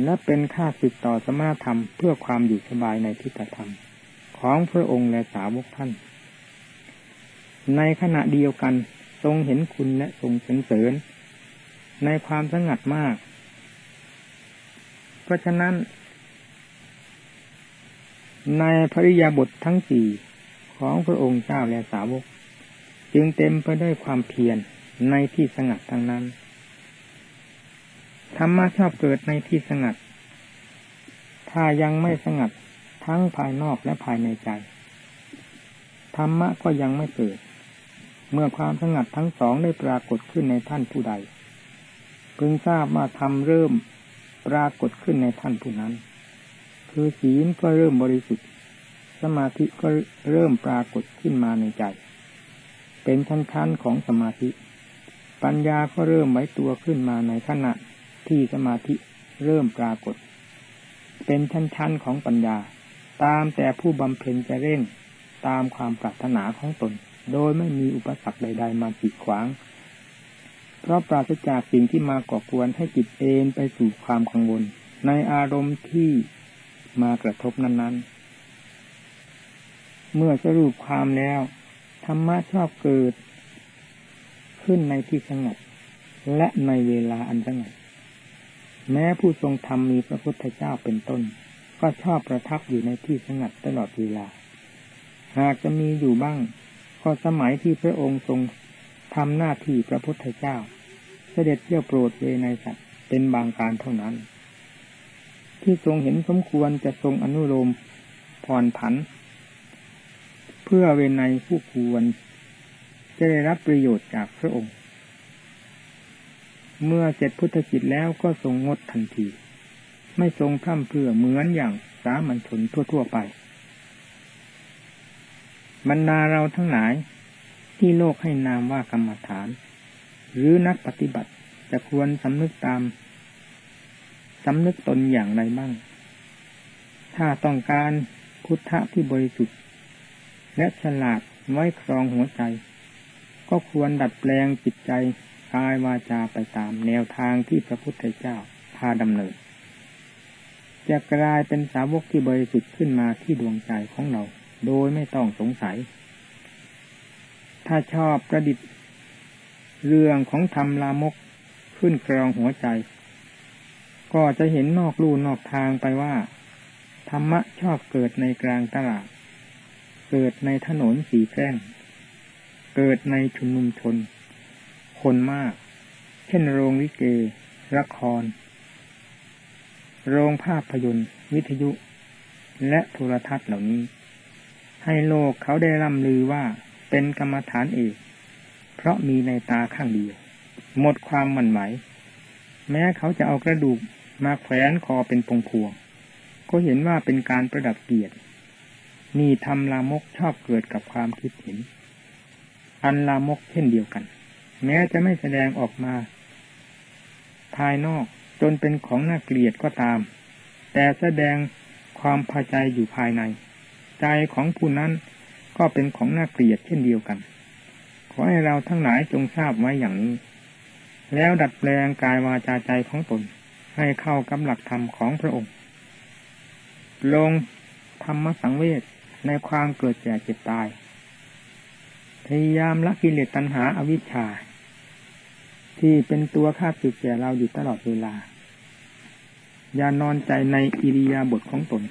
และเป็นค่าสึกต่อสมาธรรมเพื่อความอยู่สบายในทิฏฐธรรม ของพระองค์และสาวกท่าน ในขณะเดียวกันทรงเห็นคุณและทรงสรรเสริญ ในความสงัดมาก เพราะฉะนั้น ในภริยาบททั้งสี่ของพระองค์เจ้าและสาวก จึงเต็มไปด้วยความเพียรในที่สงัดทั้งนั้น ธรรมะชอบเกิดในที่สงัด ถ้ายังไม่สงัดทั้งภายนอกและภายในใจ ธรรมะก็ยังไม่เกิด เมื่อความสงัดทั้งสองได้ปรากฏขึ้นในท่านผู้ใด พึงทราบว่าธรรมเริ่มปรากฏขึ้นในท่านผู้นั้น คือศีลก็เริ่มบริสุทธิ์ สมาธิก็เริ่มปรากฏขึ้นมาในใจ เป็นชั้นๆของสมาธิ ปัญญาก็เริ่มไหวตัวขึ้นมาในขณะที่สมาธิเริ่มปรากฏ เป็นชั้นๆของปัญญา ตามแต่ผู้บำเพ็ญจะเร่งตามความปรารถนาของตน โดยไม่มีอุปสรรคใด ๆ มากีดขวาง เพราะปราศจากสิ่งที่มาก่อกวนให้จิตเอนไปสู่ความกังวล ในอารมณ์ที่ มากระทบนั้นๆ เมื่อสรุปความแล้ว ธรรมะชอบเกิด ขึ้นในที่สงบและในเวลาอันสงบแม้ผู้ทรงธรรมมีพระพุทธเจ้าเป็นต้น ก็ชอบประทับอยู่ในที่สงัดตลอดเวลา หากจะมีอยู่บ้าง ก็สมัยที่พระองค์ทรงทำหน้าที่พระพุทธเจ้า เสด็จเที่ยวโปรดเวในสัตว์เป็นบางการเท่านั้น ที่ทรงเห็นสมควรจะทรงอนุโลมผ่อนผัน เพื่อเวในผู้ควร จะได้รับประโยชน์จากพระองค์ เมื่อเสร็จพุทธกิจแล้วก็ทรงงดทันที ไม่ทรงพร่ำเพื่อเหมือนอย่างสามัญชนทั่ว ๆ ไป บรรดาเราทั้งหลายที่โลกให้นามว่ากรรมฐาน หรือนักปฏิบัติจะควรสำนึกตาม สำนึกตนอย่างไรบ้าง ถ้าต้องการพุทธะที่บริสุทธิ์ และฉลาดไว้ครองหัวใจ ก็ควรดัดแปลงจิตใจกายวาจาไปตามแนวทางที่พระพุทธเจ้าพาดำเนิน จะกลายเป็นสาวกที่บริสุทธิ์ขึ้นมาที่ดวงใจของเรา โดยไม่ต้องสงสัย ถ้าชอบประดิษฐ์ เรื่องของธรรมลามกขึ้นกรองหัวใจ ก็จะเห็นนอกลู่นอกทางไปว่า ธรรมะชอบเกิดในกลางตลาด เกิดในถนนสีแพร่ง เกิดในชุมนุมชน คนมาก เช่นโรงวิเกละคร โรงภาพยนตร์วิทยุ และโทรทัศน์เหล่านี้ ให้โลกเขาได้ร่ำลือว่าเป็นกรรมฐานเอกเพราะมีในตาข้างเดียว หมดความหมั่นไหว แม้เขาจะเอากระดูก มาแขวนคอเป็นพงพวง ก็เห็นว่าเป็นการประดับเกียรตินี่ทำลามกชอบเกิดกับความคิดเห็น อันลามกเช่นเดียวกัน แม้จะไม่แสดงออกมา ภายนอกจนเป็นของน่าเกลียดก็ตาม แต่แสดงความพอใจอยู่ภายใน ใจของผู้นั้นก็เป็นของน่าเกลียดเช่นเดียวกัน ขอให้เราทั้งหลายจงทราบไว้อย่างนี้ แล้วดัดแปลงกายวาจาใจของตน ให้เข้ากับหลักธรรมของพระองค์ ลงธรรมสังเวชในความเกิดแก่เจ็บตาย พยายามละกิเลสตัณหาอาวิชชา ที่เป็นตัวข้าศึกแก่เราอยู่ตลอดเวลา อย่านอนใจในอิริยาบถของตน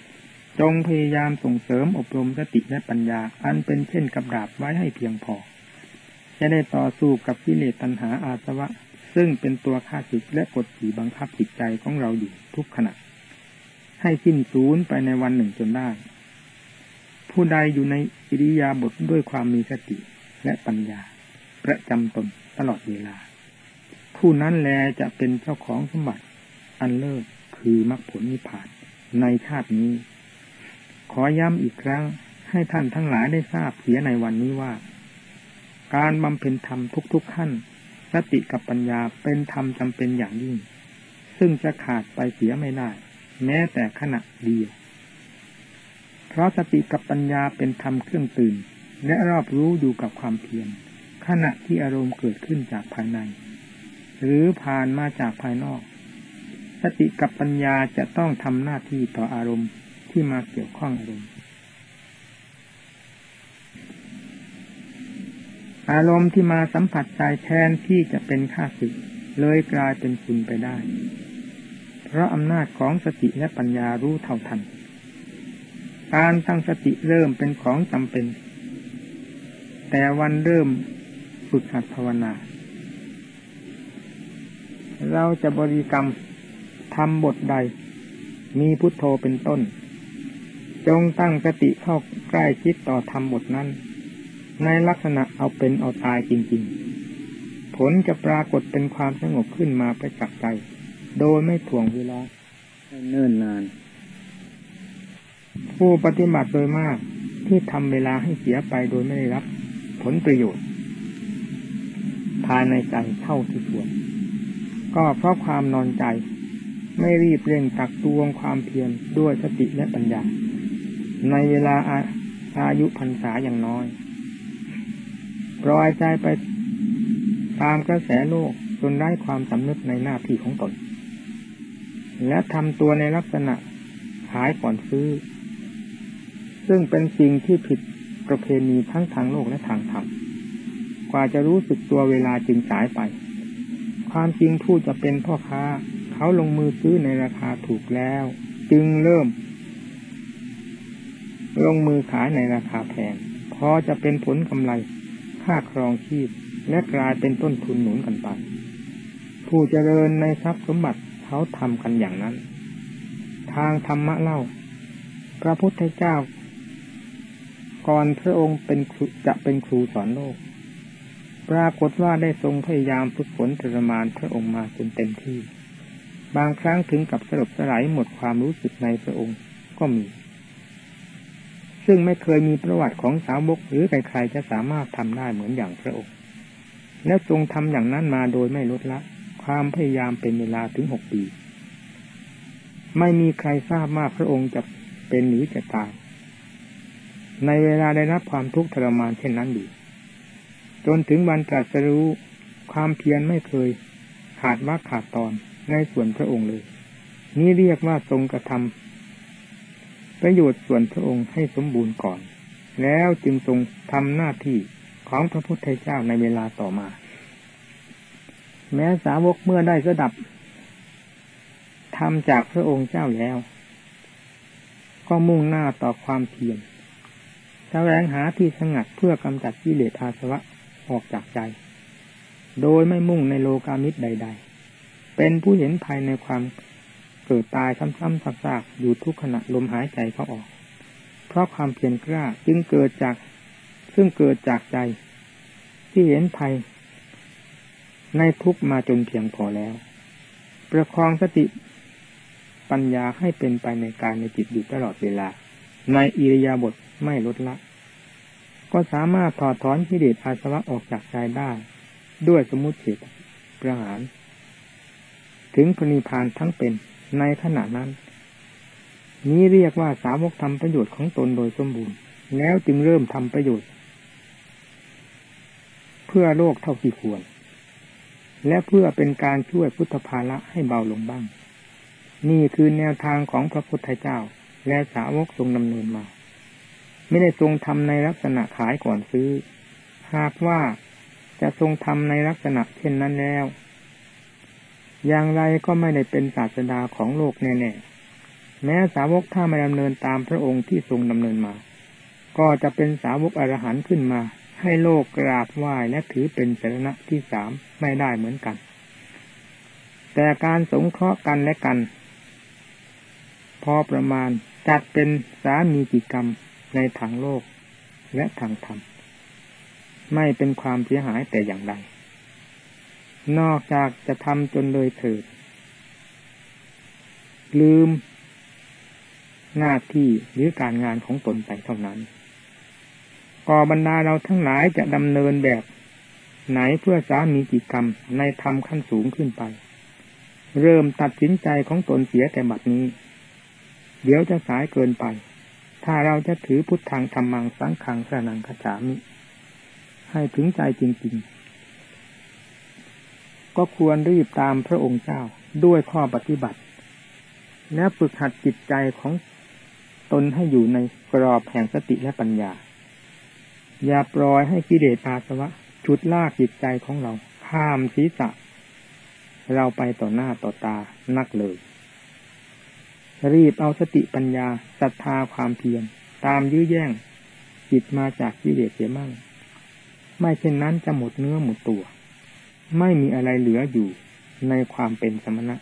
จงพยายามส่งเสริมอบรมสติและปัญญา อันเป็นเช่นกับดาบไว้ให้เพียงพอ จะได้ต่อสู้กับกิเลสตัณหาอาสวะ ซึ่งเป็นตัวข้าศึกและกดขี่บังคับจิตใจของเราอยู่ทุกขณะ ให้สิ้นสูญไปในวันหนึ่งจนได้ ผู้ใดอยู่ในอิริยาบถด้วยความมีสติและปัญญา ประจำตนตลอดเวลา ผู้นั้นแลจะเป็นเจ้าของสมบัติ อันเลิศคือมรรคผลนิพพานในชาตินี้ ขอย้ำอีกครั้งให้ท่านทั้งหลายได้ทราบเสียในวันนี้ว่า การบำเพ็ญธรรมทุกๆขั้น สติกับปัญญาเป็นธรรมจำเป็นอย่างยิ่ง ซึ่งจะขาดไปเสียไม่ได้ แม้แต่ขณะเดียวเพราะสติกับปัญญาเป็นธรรมเครื่องตื่น และรอบรู้อยู่กับความเพียรขณะที่อารมณ์เกิดขึ้นจากภายใน หรือผ่านมาจากภายนอก สติกับปัญญาจะต้องทำหน้าที่ต่ออารมณ์ที่มาเกี่ยวข้องอารมณ์ อารมณ์ที่มาสัมผัสใจแทนที่จะเป็นข้าศึกเลยกลายเป็นคุณไปได้ เพราะอำนาจของสติและปัญญารู้เท่าทัน การตั้งสติเริ่มเป็นของจำเป็น แต่วันเริ่มฝึกหัดภาวนา เราจะบริกรรมทำบทใด มีพุทโธเป็นต้น จงตั้งสติเข้าใกล้คิดต่อทำบทนั้น ในลักษณะเอาเป็นเอาตายจริง ๆ ผลจะปรากฏเป็นความสงบขึ้นมาประจักษ์ใจ โดยไม่ถ่วงเวลาเนิ่นนาน ผู้ปฏิบัติโดยมากที่ทำเวลาให้เสียไปโดยไม่ได้รับ ผลประโยชน์ ภายในใจเท่าที่ควรก็เพราะความนอนใจ ไม่รีบเร่งตักตวงความเพียรด้วยสติและปัญญา ในเวลาอาอายุพรรษาอย่างน้อย ปล่อยใจไปตามกระแสโลกจนได้ความสำนึกในหน้าที่ของตน และทำตัวในลักษณะขายก่อนซื้อ ซึ่งเป็นสิ่งที่ผิดประเพณีทั้งทางโลกและทางธรรมกว่าจะรู้สึกตัวเวลาจึงสายไป ความจริงผู้จะเป็นพ่อค้า เขาลงมือซื้อในราคาถูกแล้ว จึงเริ่ม ลงมือขายในราคาแพงพอจะเป็นผลกำไร ค่าครองชีพและกลายเป็นต้นทุนหนุนกันไป ผู้เจริญในทรัพย์สมบัติเขาทำกันอย่างนั้น ทางธรรมะเล่า พระพุทธเจ้า ก่อนพระองค์เป็นจะเป็นครูสอนโลก ปรากฏว่าได้ทรงพยายามฝึกฝนทรมานพระองค์มาจนเต็มที่ บางครั้งถึงกับสลบสลายหมดความรู้สึกในพระองค์ก็มี ซึ่งไม่เคยมีประวัติของสาวกหรือใครๆจะสามารถทำได้เหมือนอย่างพระองค์ และทรงทำอย่างนั้นมาโดยไม่ลดละ ความพยายามเป็นเวลาถึงหกปี ไม่มีใครทราบว่าพระองค์จะเป็นหรือจะตาย ในเวลาได้รับความทุกข์ทรมานเช่นนั้นดีจนถึงวันตรัสรู้ความเพียรไม่เคยขาดว่าขาดตอนในส่วนพระองค์เลย นี่เรียกว่าทรงกระทำ ประโยชน์ส่วนพระองค์ให้สมบูรณ์ก่อน แล้วจึงทรงทำหน้าที่ของพระพุทธเจ้าในเวลาต่อมา แม้สาวกเมื่อได้สดับทำจากพระองค์เจ้าแล้ว ก็มุ่งหน้าต่อความเพียรแสวงหาที่สงัดเพื่อกำจัดกิเลสอาสวะออกจากใจ โดยไม่มุ่งในโลกามิตรใด ๆ เป็นผู้เห็นภายในความ เกิดตายซ้ำๆซากๆอยู่ทุกขณะลมหายใจเขาออก เพราะความเพียรกล้าจึงเกิดจากซึ่งเกิดจากใจ ที่เห็นภัย ในทุกมาจนเพียงพอแล้ว ประคองสติปัญญาให้เป็นไปในการในจิตอยู่ตลอดเวลา ในอิริยาบถไม่ลดละ ก็สามารถถอดถอนกิเลสอาสวะออกจากใจได้ ด้วยสมุติเฉตประหาร ถึงพนิพานทั้งเป็น ในขณะนั้น นี้เรียกว่าสาวกทำประโยชน์ของตนโดยสมบูรณ์ แล้วจึงเริ่มทำประโยชน์ เพื่อโลกเท่าที่ควร และเพื่อเป็นการช่วยพุทธภาระให้เบาลงบ้าง นี่คือแนวทางของพระพุทธเจ้า และสาวกทรงดำเนินมา ไม่ได้ทรงทำในลักษณะขายก่อนซื้อ หากว่าจะทรงทำในลักษณะเช่นนั้นแล้ว อย่างไรก็ไม่ได้เป็นศาสดาของโลกแน่ๆ แม้สาวกถ้าไม่ดำเนินตามพระองค์ที่ทรงดำเนินมา ก็จะเป็นสาวกอรหันต์ขึ้นมา ให้โลกกราบไหว้และถือเป็นสรณะที่สามไม่ได้เหมือนกัน แต่การสงเคราะห์กันและกัน พอประมาณจัดเป็นสามีกิกรรมในทางโลกและทางธรรม ไม่เป็นความเสียหายแต่อย่างใด นอกจากจะทำจนเลยเถิด ลืม หน้าที่หรือการงานของตนไปเท่านั้นก่อบรรดาเราทั้งหลายจะดำเนินแบบ ไหนเพื่อสามีกิจกรรมในธรรมขั้นสูงขึ้นไป เริ่มตัดสินใจของตนเสียแต่บัดนี้ เดี๋ยวจะสายเกินไป ถ้าเราจะถือพุทธังธรรมังสังขังสนังขจามิ ให้ถึงใจจริง ๆ ก็ควรรีบตามพระองค์เจ้าด้วยข้อปฏิบัติ และฝึกหัดจิตใจของตนให้อยู่ในกรอบแห่งสติและปัญญา อย่าปล่อยให้กิเลสอาสวะ ชุดลากจิตใจของเรา ข้ามศีรษะ เราไปต่อหน้าต่อตานักเลย รีบเอาสติปัญญาศรัทธาความเพียรตามยื้อแย่งจิตมาจากกิเลสเสียมั่ง ไม่เช่นนั้นจะหมดเนื้อหมดตัว ไม่มีอะไรเหลืออยู่ในความเป็นสมณะ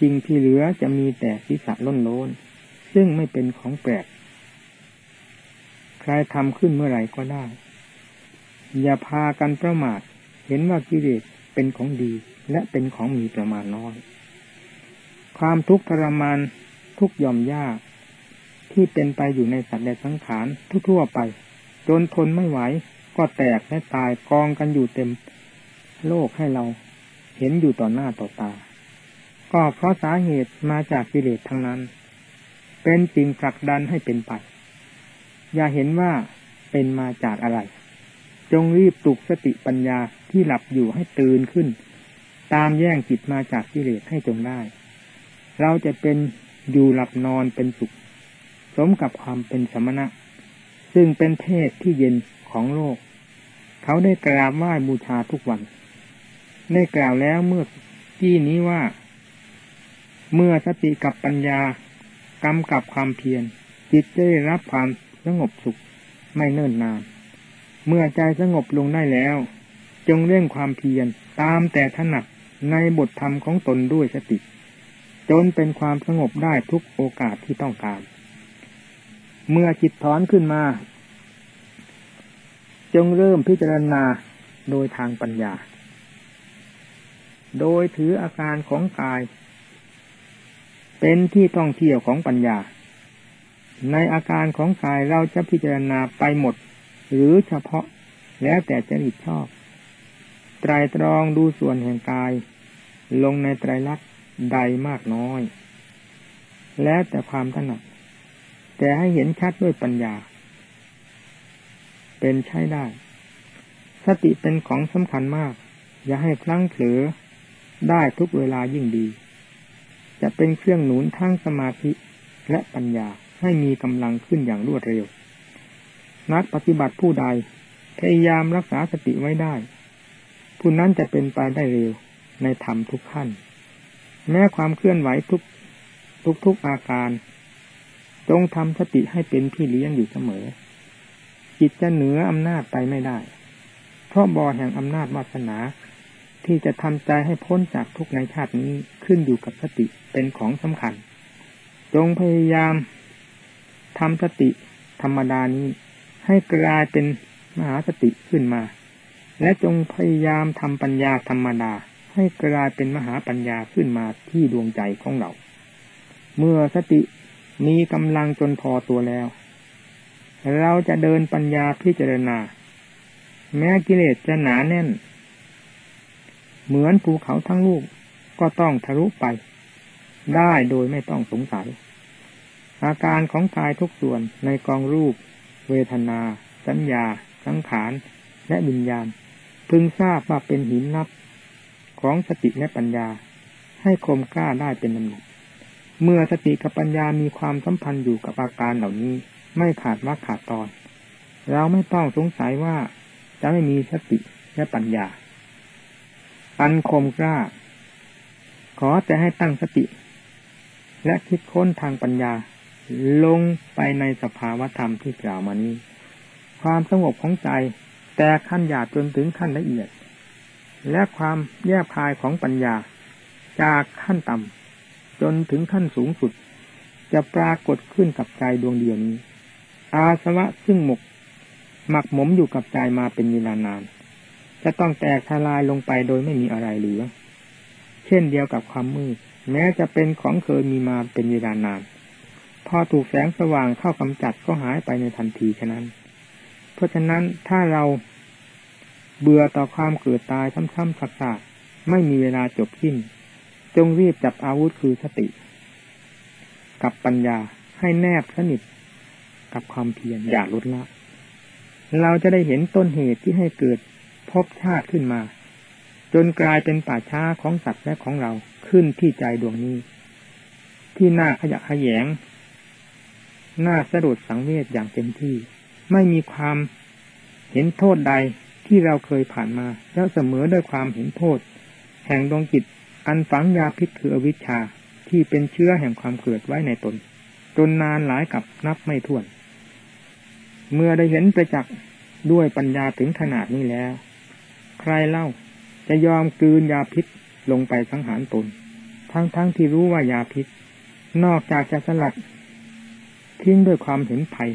สิ่งที่เหลือจะมีแต่ศีรษะล้นโลนซึ่งไม่เป็นของแปลกใครทำขึ้นเมื่อไหร่ก็ได้ อย่าพากันประมาท เห็นว่ากิเลสเป็นของดีและเป็นของมีประมาณน้อย ความทุกข์ทรมานทุกย่อมยากที่เป็นไปอยู่ในสัตว์และสังขารทั่วไป จนทนไม่ไหว ก็แตกและตายกองกันอยู่เต็ม โลกให้เราเห็นอยู่ต่อหน้าต่อตา ก็เพราะสาเหตุมาจากกิเลสทั้งนั้น เป็นจริงผลักดันให้เป็นไป อย่าเห็นว่าเป็นมาจากอะไร จงรีบปลุกสติปัญญาที่หลับอยู่ให้ตื่นขึ้น ตามแย่งจิตมาจากกิเลสให้จงได้ เราจะเป็นอยู่หลับนอนเป็นสุข สมกับความเป็นสมณะ ซึ่งเป็นเพศที่เย็นของโลก เขาได้กราบไหว้บูชาทุกวัน ได้กล่าวแล้วเมื่อกี้นี้ว่า เมื่อสติกับปัญญากำกับความเพียรจิตจะได้รับความสงบสุขไม่เนิ่นนาน เมื่อใจสงบลงได้แล้ว จงเร่งความเพียรตามแต่ถนัดในบทธรรมของตนด้วยสติ จนเป็นความสงบได้ทุกโอกาสที่ต้องการ เมื่อจิตถอนขึ้นมา จงเริ่มพิจารณาโดยทางปัญญา โดยถืออาการของกาย เป็นที่ท่องเที่ยวของปัญญา ในอาการของกายเราจะพิจารณาไปหมด หรือเฉพาะแล้วแต่จะริดชอบไตรตรองดูส่วนแห่งกาย ลงในไตรลักษณ์ใดมากน้อย แล้วแต่ความถนัด แต่ให้เห็นชัดด้วยปัญญา เป็นใช้ได้ สติเป็นของสำคัญมาก อย่าให้พลั้งเผลอ ได้ทุกเวลายิ่งดี จะเป็นเครื่องหนุนทั้งสมาธิและปัญญาให้มีกำลังขึ้นอย่างรวดเร็ว นักปฏิบัติผู้ใดพยายามรักษาสติไว้ได้ ผู้นั้นจะเป็นไปได้เร็วในธรรมทุกขั้น แม้ความเคลื่อนไหวทุกทุกทุกอาการ จงทำสติให้เป็นพี่เลี้ยงอยู่เสมอ จิตจะเหนืออำนาจไปไม่ได้ เพราะบอแห่งอำนาจวาสนา ที่จะทำใจให้พ้นจากทุกในชาตินี้ขึ้นอยู่กับสติเป็นของสำคัญ จงพยายามทำสติธรรมดานี้ ให้กลายเป็นมหาสติขึ้นมา และจงพยายามทำปัญญาธรรมดา ให้กลายเป็นมหาปัญญาขึ้นมาที่ดวงใจของเรา เมื่อสติมีกำลังจนพอตัวแล้ว เราจะเดินปัญญาพิจารณา แม้กิเลสจะหนาแน่น เหมือนภูเขาทั้งลูกก็ต้องทะลุไป ได้โดยไม่ต้องสงสัย อาการของกายทุกส่วนในกองรูป เวทนา สัญญา สังขาร และวิญญาณ พึงทราบว่าเป็นหินนับของสติและปัญญา ให้คมกล้าได้เป็นลำดับเมื่อสติกับปัญญามีความสัมพันธ์อยู่กับอาการเหล่านี้ ไม่ขาดว่าขาดตอน เราไม่ต้องสงสัยว่าจะไม่มีสติและปัญญา อันคมกล้า ขอแต่ให้ตั้งสติ และคิดค้นทางปัญญา ลงไปในสภาวธรรมที่กล่าวมานี้ ความสงบของใจแต่ขั้นหยาบจนถึงขั้นละเอียด และความแยบคายของปัญญา จากขั้นต่ำจนถึงขั้นสูงสุด จะปรากฏขึ้นกับใจดวงเดียวนี้ อาสวะซึ่งหมกหมักหมมอยู่กับใจมาเป็นเวลานาน จะต้องแตกทลายลงไปโดยไม่มีอะไรเหลือ เช่นเดียวกับความมืด แม้จะเป็นของเคยมีมาเป็นเวลานาน พอถูกแสงสว่างเข้ากำจัดก็หายไปในทันทีฉะนั้น เพราะฉะนั้นถ้าเราเบื่อต่อความเกิดตายซ้ำๆซักๆไม่มีเวลาจบสิ้น จงรีบจับอาวุธคือสติ กับปัญญาให้แนบสนิทกับความเพียรอย่าลดละ เราจะได้เห็นต้นเหตุที่ให้เกิด ภพชาติขึ้นมา จนกลายเป็นป่าช้าของสัตว์และของเราขึ้นที่ใจดวงนี้ ที่น่าขยะขยงน่าสะดุดสังเวชอย่างเต็มที่ ไม่มีความเห็นโทษใดที่เราเคยผ่านมาแล้วเสมอด้วยความเห็นโทษ แห่งดวงจิตอันฝังยาพิษคืออวิชชาที่เป็นเชื้อแห่งความเกิดไว้ในตน จนนานหลายกับนับไม่ถ้วน เมื่อได้เห็นประจักษ์ด้วยปัญญาถึงขนาดนี้แล้ว ใครเล่า จะยอมกืนยาพิษลงไปสังหารตน ทั้งๆทที่รู้ว่ายาพิษ นอกจากจะสลัด ทิ้งด้วยความเห็นภัย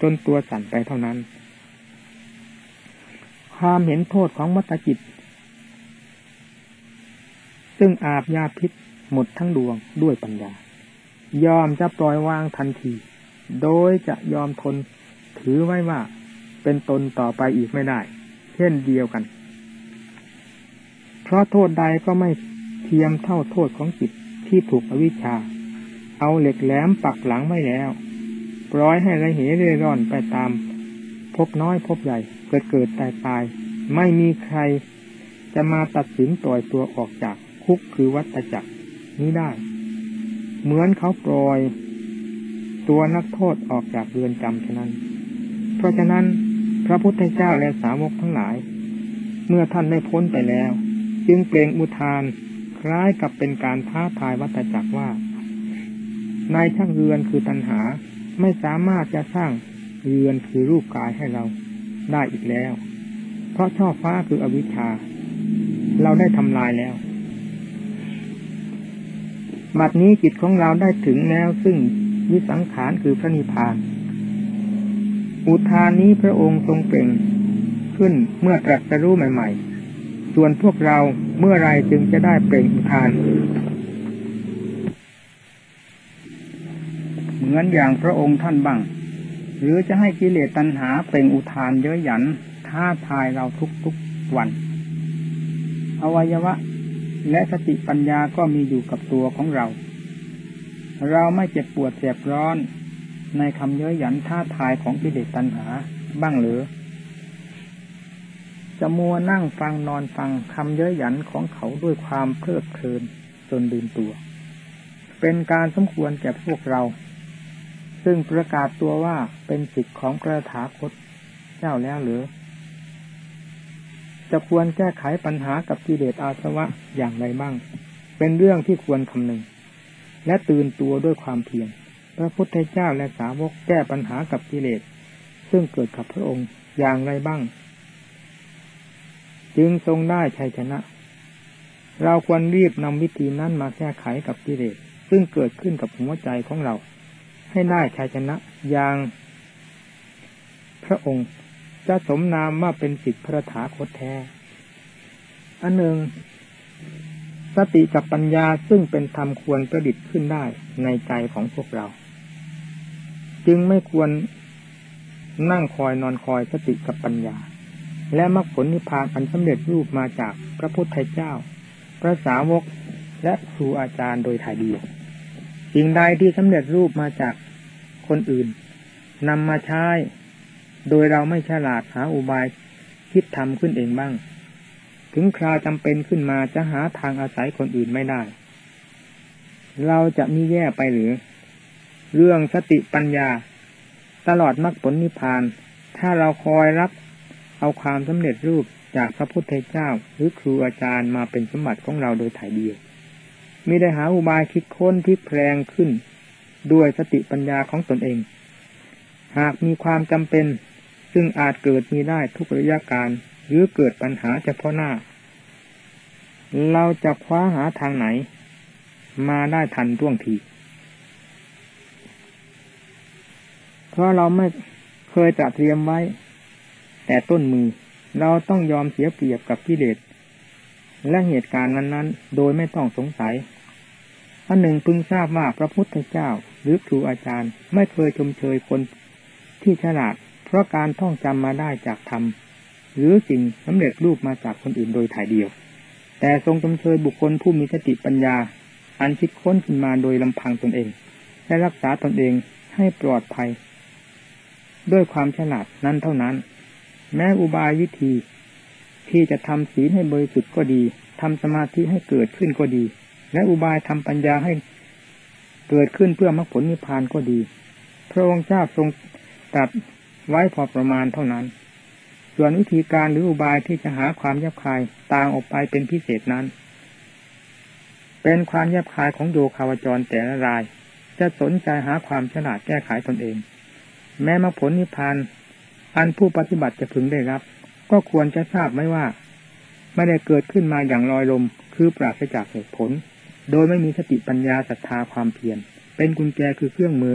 จนตัวสั่นไปเท่านั้น ความเห็นโทษของวัตจิต ซึ่งอาบยาพิษหมดทั้งดวงด้วยปัญญา ยอมจะปล่อยวางทันที โดยจะยอมทนถือไว้ว่าเป็นตนต่อไปอีกไม่ได้ ช่นเดียวกัน เพราะโทษใดก็ไม่เทียมเท่าโทษของจิตที่ถูกอวิชชา เอาเหล็กแหลมปักหลังไว้แล้วปล่อยให้ระเหเร่ร่อนไปตาม พบน้อยพบใหญ่เกิดเกิดตายตาย ไม่มีใครจะมาตัดสินปล่อยตัวออกจากคุกคือวัฏจักรนี้ได้ เหมือนเขาปล่อย ตัวนักโทษออกจากเรือนจำฉะนั้น เพราะฉะนั้น พระพุทธเจ้าและสาวกทั้งหลาย เมื่อท่านได้พ้นไปแล้ว จึงเปล่งอุทาน คล้ายกับเป็นการท้าทายวัฏจักรว่านายช่างเรือนคือตัณหาไม่สามารถจะสร้างเรือนคือรูปกายให้เราได้อีกแล้ว เพราะช่อฟ้าคืออวิชชา เราได้ทำลายแล้วบัดนี้จิตของเราได้ถึงแล้วซึ่งวิสังขารคือพระนิพพาน อุทานนี้พระองค์ทรงเปล่งขึ้นเมื่อตรัสรู้ใหม่ ๆ ส่วนพวกเราเมื่อไรจึงจะได้เปล่งอุทาน เหมือนอย่างพระองค์ท่านบ้าง หรือจะให้กิเลสตัณหาเปล่งอุทานเยอะหยันท้าทายเราทุกๆวัน อวัยวะ และสติปัญญาก็มีอยู่กับตัวของเรา เราไม่เจ็บปวดแสบร้อน ในคำเย้ยหยันท่าทายของกิเลสตัณหาบ้างหรือ จะมัวนั่งฟังนอนฟังคำเย้ยหยันของเขาด้วยความเพลิดเพลินจนลืมตัว เป็นการสมควรแก่พวกเรา ซึ่งประกาศตัวว่าเป็นสิทธิของกระถาคตเจ้าแล้วหรือ จะควรแก้ไขปัญหากับกิเลสอาสวะอย่างไรบ้าง เป็นเรื่องที่ควรคำนึง และตื่นตัวด้วยความเพียร ระพุทธเจ้าและสาวกแก้ปัญหากับกิเลส ซึ่งเกิดกับพระองค์อย่างไรบ้าง จึงทรงได้ชัยชนะ เราควรรีบนำวิธีนั้นมาแก้ไขกับกิเลส ซึ่งเกิดขึ้นกับหัวใจของเรา ให้ได้ชัยชนะอย่าง พระองค์จะสมนามว่าเป็นสิทธิพระถาคตแท้ อันหนึ่งสติกับปัญญาซึ่งเป็นธรรมควรประดิษฐ์ขึ้นได้ในใจของพวกเรา จึงไม่ควรนั่งคอยนอนคอยสติกับปัญญา และมรรคผลนิพพานอันสำเร็จรูปมาจากพระพุทธเจ้า พระสาวกและครูอาจารย์โดยถ่ายเดียวสิ่งใดที่สำเร็จรูปมาจากคนอื่นนำมาใช้โดยเราไม่ฉลาดหาอุบายคิดทำขึ้นเองบ้าง ถึงคราวจำเป็นขึ้นมาจะหาทางอาศัยคนอื่นไม่ได้ เราจะมีแย่ไปหรือ เรื่องสติปัญญา ตลอดมรรคผลนิพพาน ถ้าเราคอยรับเอาความสำเร็จรูปจากพระพุทธเจ้า หรือครูอาจารย์มาเป็นสมบัติของเราโดยถ่ายเดียวมิได้หาอุบายคิดค้นที่แพลงขึ้น ด้วยสติปัญญาของตนเอง หากมีความจำเป็น ซึ่งอาจเกิดมีได้ทุกระยะการ หรือเกิดปัญหาเฉพาะหน้า เราจะคว้าหาทางไหน มาได้ทันท่วงที เพราะเราไม่เคยจะเตรียมไว้ แต่ต้นมือเราต้องยอมเสียเปรียบกับกิเลสและเหตุการณ์นั้นๆ โดยไม่ต้องสงสัยอันหนึ่งพึงทราบว่าพระพุทธเจ้า หรือครูอาจารย์ ไม่เคยชมเชยคนที่ฉลาด เพราะการท่องจำมาได้จากธรรม หรือสิ่งสำเร็จรูปมาจากคนอื่นโดยถ่ายเดียว แต่ทรงจำเชยบุคคลผู้มีสติปัญญา อันคิดค้นขึ้นมาโดยลำพังตนเอง และรักษาตนเองให้ปลอดภัย ด้วยความฉลาดนั้นเท่านั้น แม้อุบายวิธี ที่จะทำศีลให้บริสุทธิ์ก็ดีทำสมาธิให้เกิดขึ้นก็ดี และอุบายทำปัญญาให้เกิดขึ้นเพื่อมรรคผลนิพพานก็ดี พระองค์เจ้าทรงตัดไว้พอประมาณเท่านั้น ส่วนวิธีการหรืออุบายที่จะหาความแยบคายต่างออกไปเป็นพิเศษนั้น เป็นความแยบคายของโยคาวจรแต่ละราย จะสนใจหาความฉลาดแก้ไขตนเอง แม้มาผลนิพพานอันผู้ปฏิบัติจะพึงได้รับ ก็ควรจะทราบไหมว่า ไม่ได้เกิดขึ้นมาอย่างลอยลม คือปราศจากเหตุผล โดยไม่มีสติปัญญาศรัทธาความเพียรเป็นกุญแจคือเครื่องมือ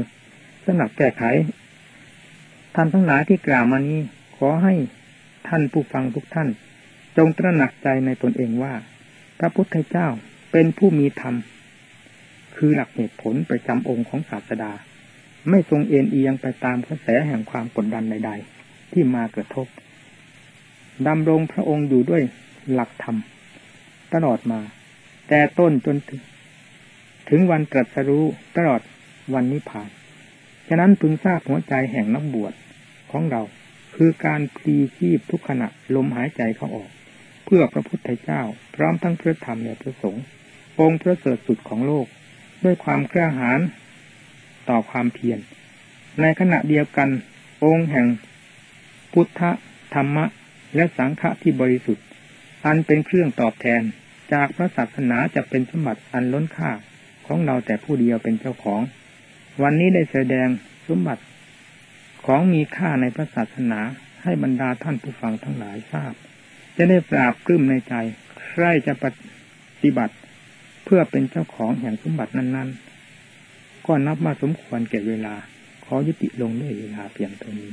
สำหรับแก้ไขทำทั้งหลายที่กล่าวมานี้ ขอให้ท่านผู้ฟังทุกท่าน จงตระหนักใจในตนเองว่า พระพุทธเจ้าเป็นผู้มีธรรม คือหลักเหตุผลประจำองค์ของศาสดา ไม่ทรงเอ็นเอียงไปตามกระแสแห่งความกดดันใด ๆ ที่มากระทบดำรงพระองค์อยู่ด้วยหลักธรรม ตลอดมา แต่ต้นจนถึง ถึงวันตรัสรู้ตลอดวันนิพพาน ฉะนั้นพึงทราบหัวใจแห่งนักบวชของเราคือการพลีชีพทุกขณะลมหายใจเข้าออก เพื่อพระพุทธเจ้า พร้อมทั้งพระธรรมและพระสงฆ์องค์พระเสริฐสุดของโลก ด้วยความกล้าหาญ ต่อความเพียร ในขณะเดียวกัน องค์แห่ง พุทธธรรมะ และสังฆะที่บริสุทธิ์ อันเป็นเครื่องตอบแทนจากพระศาสนาจะเป็นสมบัติอันล้นค่าของเราแต่ผู้เดียวเป็นเจ้าของ วันนี้ได้แสดงสมบัติของมีค่าในพระศาสนาให้บรรดาท่านผู้ฟังทั้งหลายทราบ จะได้ปราบกลื้มในใจ ใครจะปฏิบัติ เพื่อเป็นเจ้าของแห่งสมบัตินั้น ๆ ก็นับมาสมควรแก่เวลา ขอยุติลงด้วยเวลาเพียงเท่านี้